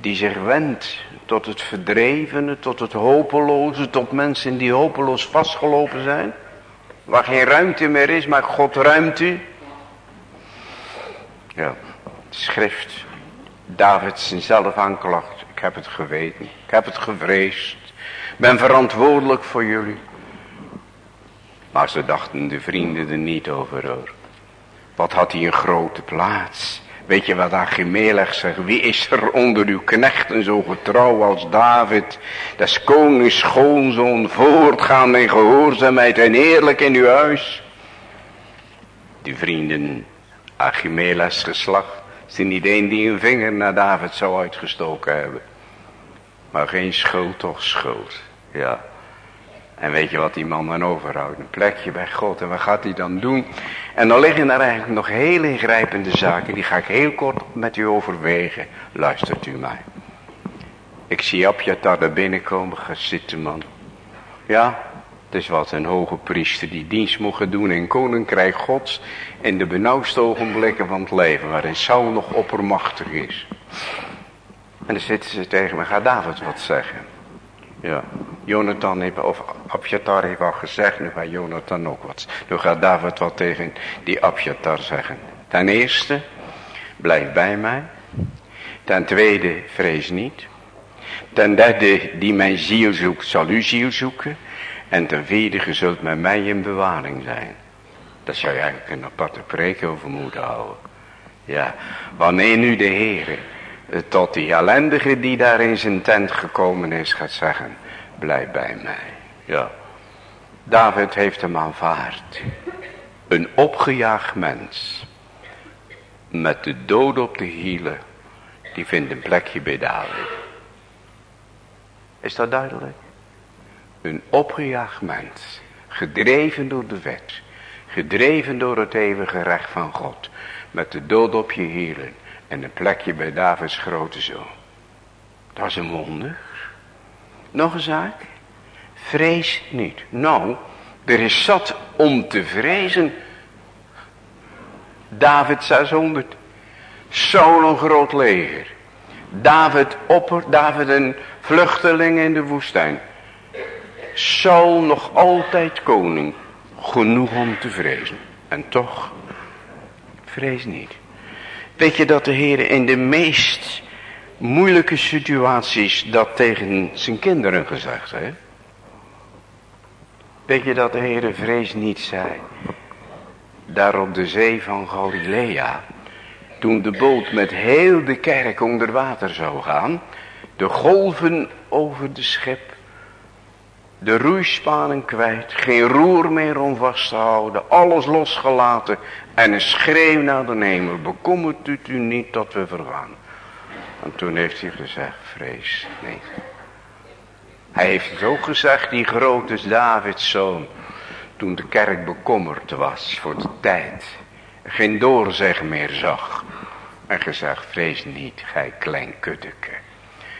Die zich wendt tot het verdrevene, tot het hopeloze, tot mensen die hopeloos vastgelopen zijn. Waar geen ruimte meer is, maar God ruimte. Ja, schrift. David zijn zelf aanklacht. Ik heb het geweten. Ik heb het gevreesd. Ben verantwoordelijk voor jullie. Maar ze dachten de vrienden er niet over hoor. Wat had hij een grote plaats. Weet je wat Achimelech zegt? Wie is er onder uw knechten zo getrouw als David? Des konings schoonzoon voortgaan in gehoorzaamheid en eerlijk in uw huis. Die vrienden Achimelechs geslacht is niet één die een vinger naar David zou uitgestoken hebben. Maar geen schuld toch schuld. Ja. En weet je wat die man dan overhoudt? Een plekje bij God. En wat gaat hij dan doen? En dan liggen er eigenlijk nog heel ingrijpende zaken. Die ga ik heel kort met u overwegen. Luistert u mij. Ik zie Abjatar daar binnenkomen. Ga zitten man. Ja, het is wat een hoge priester die dienst mogen doen in koninkrijk gods. In de benauwdste ogenblikken van het leven. Waarin Saul nog oppermachtig is. En dan zitten ze tegen me. Ga David wat zeggen. Ja, Jonathan heeft, of Abjatar heeft al gezegd, nu gaat Jonathan ook wat. Nu gaat David wat tegen die Abjatar zeggen. Ten eerste, blijf bij mij. Ten tweede, vrees niet. Ten derde, die mijn ziel zoekt, zal uw ziel zoeken. En ten vierde, je zult met mij in bewaring zijn. Dat zou je eigenlijk een aparte preek over moeten houden. Ja, wanneer nu de Heer tot die ellendige die daar in zijn tent gekomen is gaat zeggen, blijf bij mij. Ja, David heeft hem aanvaard. Een opgejaagd mens, met de dood op de hielen, die vindt een plekje bij David. Is dat duidelijk? Een opgejaagd mens, gedreven door de wet, gedreven door het eeuwige recht van God, met de dood op je hielen, en een plekje bij Davids grote zoon. Dat is een wonder. Nog een zaak. Vrees niet. Nou, er is zat om te vrezen. David 600. Zo'n groot leger. David opper, David een vluchteling in de woestijn. Saul nog altijd koning. Genoeg om te vrezen. En toch, vrees niet. Weet je dat de Heer in de meest moeilijke situaties dat tegen zijn kinderen gezegd heeft? Weet je dat de Heer vrees niet zei? Daar op de zee van Galilea. Toen de boot met heel de kerk onder water zou gaan. De golven over de schip de roeispanen kwijt, geen roer meer om vast te houden, alles losgelaten en een schreeuw naar de hemel, bekommert u u niet dat we vergaan. En toen heeft hij gezegd, vrees niet. Hij heeft het ook gezegd, die grote Davids zoon, toen de kerk bekommerd was voor de tijd, geen doorzeg meer zag. En gezegd, vrees niet, gij klein kuddeke.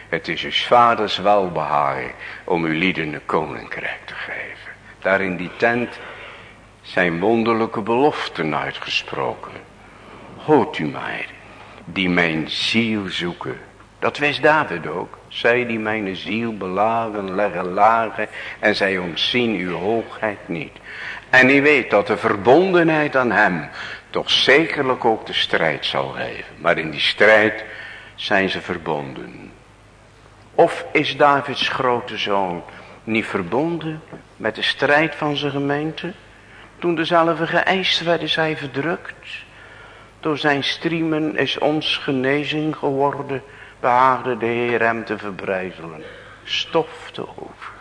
Het is uw vaders welbehagen om uw lieden een koninkrijk te geven. Daar in die tent zijn wonderlijke beloften uitgesproken. Hoort u mij, die mijn ziel zoeken. Dat wist David ook. Zij die mijn ziel belagen, leggen lagen en zij ontzien uw hoogheid niet. En hij weet dat de verbondenheid aan hem toch zekerlijk ook de strijd zal geven. Maar in die strijd zijn ze verbonden. Of is Davids grote zoon niet verbonden met de strijd van zijn gemeente? Toen dezelfde geëist werd is hij verdrukt. Door zijn striemen is ons genezing geworden. Behaagde de Heer hem te verbrijzelen. Stof te over.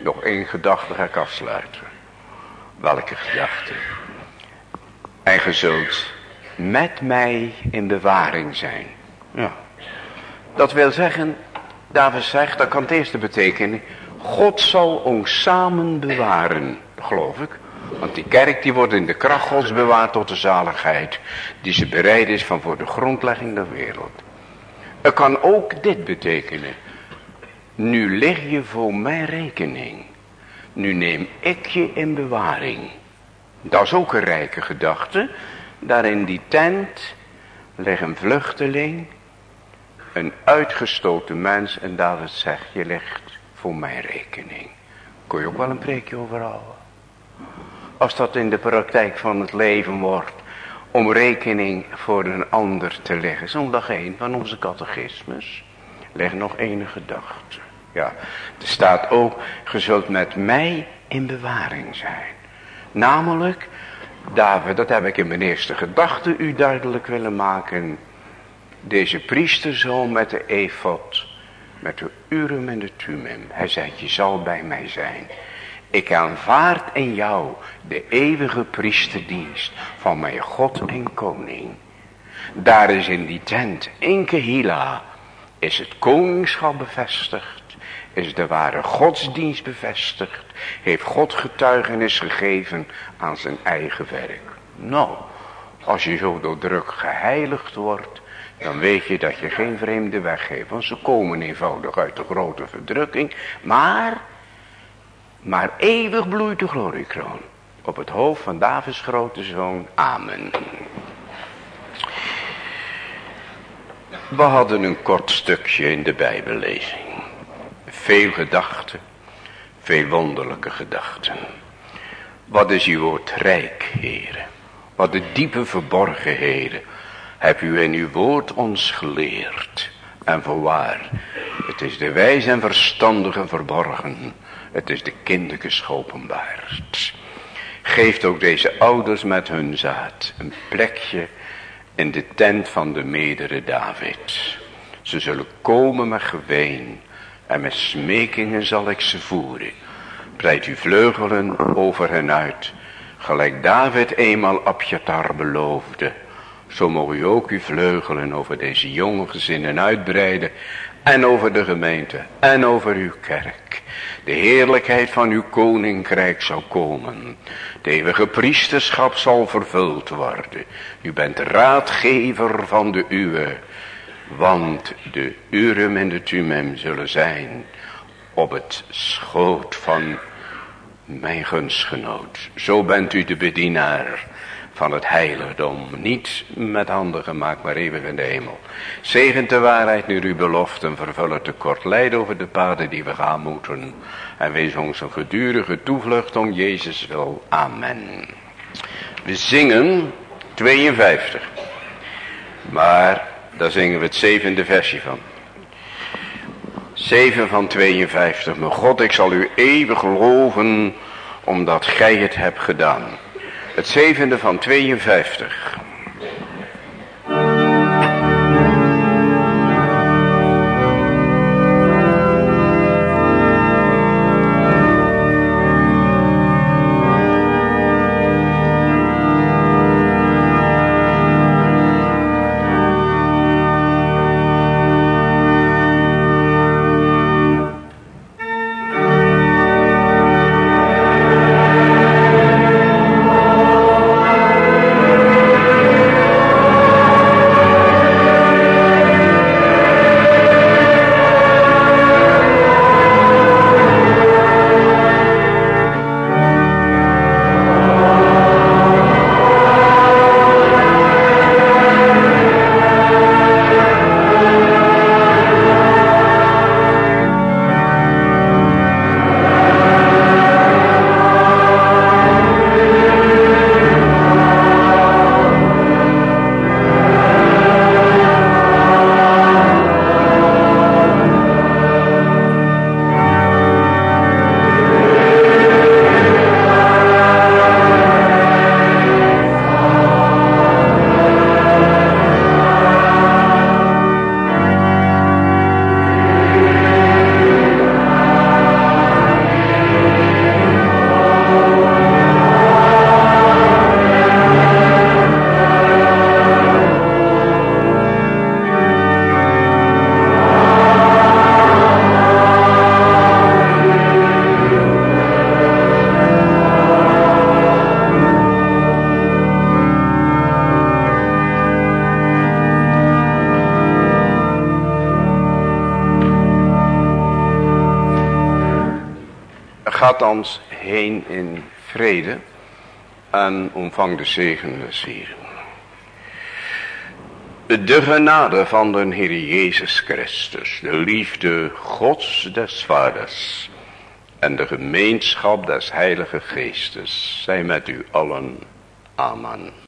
Nog één gedachte ga ik afsluiten. Welke gedachte? En ge zult met mij in bewaring zijn. Ja. Dat wil zeggen, David zegt, dat kan het eerste betekenen. God zal ons samen bewaren, geloof ik. Want die kerk die wordt in de kracht gods bewaard tot de zaligheid. Die ze bereid is van voor de grondlegging der wereld. Het kan ook dit betekenen. Nu lig je voor mijn rekening. Nu neem ik je in bewaring. Dat is ook een rijke gedachte. Daar in die tent ligt een vluchteling. Een uitgestoten mens. En David zegt je ligt voor mijn rekening. Kun je ook wel een preekje overhouden. Als dat in de praktijk van het leven wordt. Om rekening voor een ander te leggen. Zondag 1 van onze catechismus. Leg nog enige gedachte. Ja, er staat ook, ge zult met mij in bewaring zijn. Namelijk, David, dat heb ik in mijn eerste gedachte u duidelijk willen maken. Deze priesterzoon met de efot, met de urum en de tumim. Hij zei, je zal bij mij zijn. Ik aanvaard in jou de eeuwige priesterdienst van mijn God en koning. Daar is in die tent, in Kehila, is het koningschap bevestigd is de ware godsdienst bevestigd. Heeft God getuigenis gegeven aan zijn eigen werk. Nou, als je zo door druk geheiligd wordt. Dan weet je dat je geen vreemde weg geeft. Want ze komen eenvoudig uit de grote verdrukking. Maar, maar eeuwig bloeit de gloriekroon. Op het hoofd van Davids grote zoon. Amen. We hadden een kort stukje in de Bijbellezing. Veel gedachten, veel wonderlijke gedachten. Wat is uw woord rijk, heren. Wat de diepe verborgenheden heb u in uw woord ons geleerd. En voorwaar, het is de wijze en verstandige verborgen. Het is de kinderke openbaard. Geeft ook deze ouders met hun zaad een plekje in de tent van de medere David. Ze zullen komen met geween en met smekingen zal ik ze voeren. Breid uw vleugelen over hen uit. Gelijk David eenmaal Abjatar beloofde. Zo mogen u ook uw vleugelen over deze jonge gezinnen uitbreiden. En over de gemeente. En over uw kerk. De heerlijkheid van uw koninkrijk zal komen. De eeuwige priesterschap zal vervuld worden. U bent raadgever van de uwe. Want de Urim en de Tumem zullen zijn op het schoot van mijn gunstgenoot. Zo bent u de bedienaar van het heiligdom. Niet met handen gemaakt, maar eeuwig in de hemel. Zegent de waarheid nu uw beloften, vervullen tekort. Leid over de paden die we gaan moeten. En wees ons een gedurige toevlucht om Jezus wil. Amen. We zingen 52. Maar daar zingen we het zevende versje van. 7 van 52. Mijn God, ik zal u eeuwig loven, omdat gij het hebt gedaan. Het zevende van 52. Ontvang de zegen des Heeren. De genade van de Heer Jezus Christus, de liefde Gods des Vaders en de gemeenschap des Heilige Geestes, zij met u allen. Amen.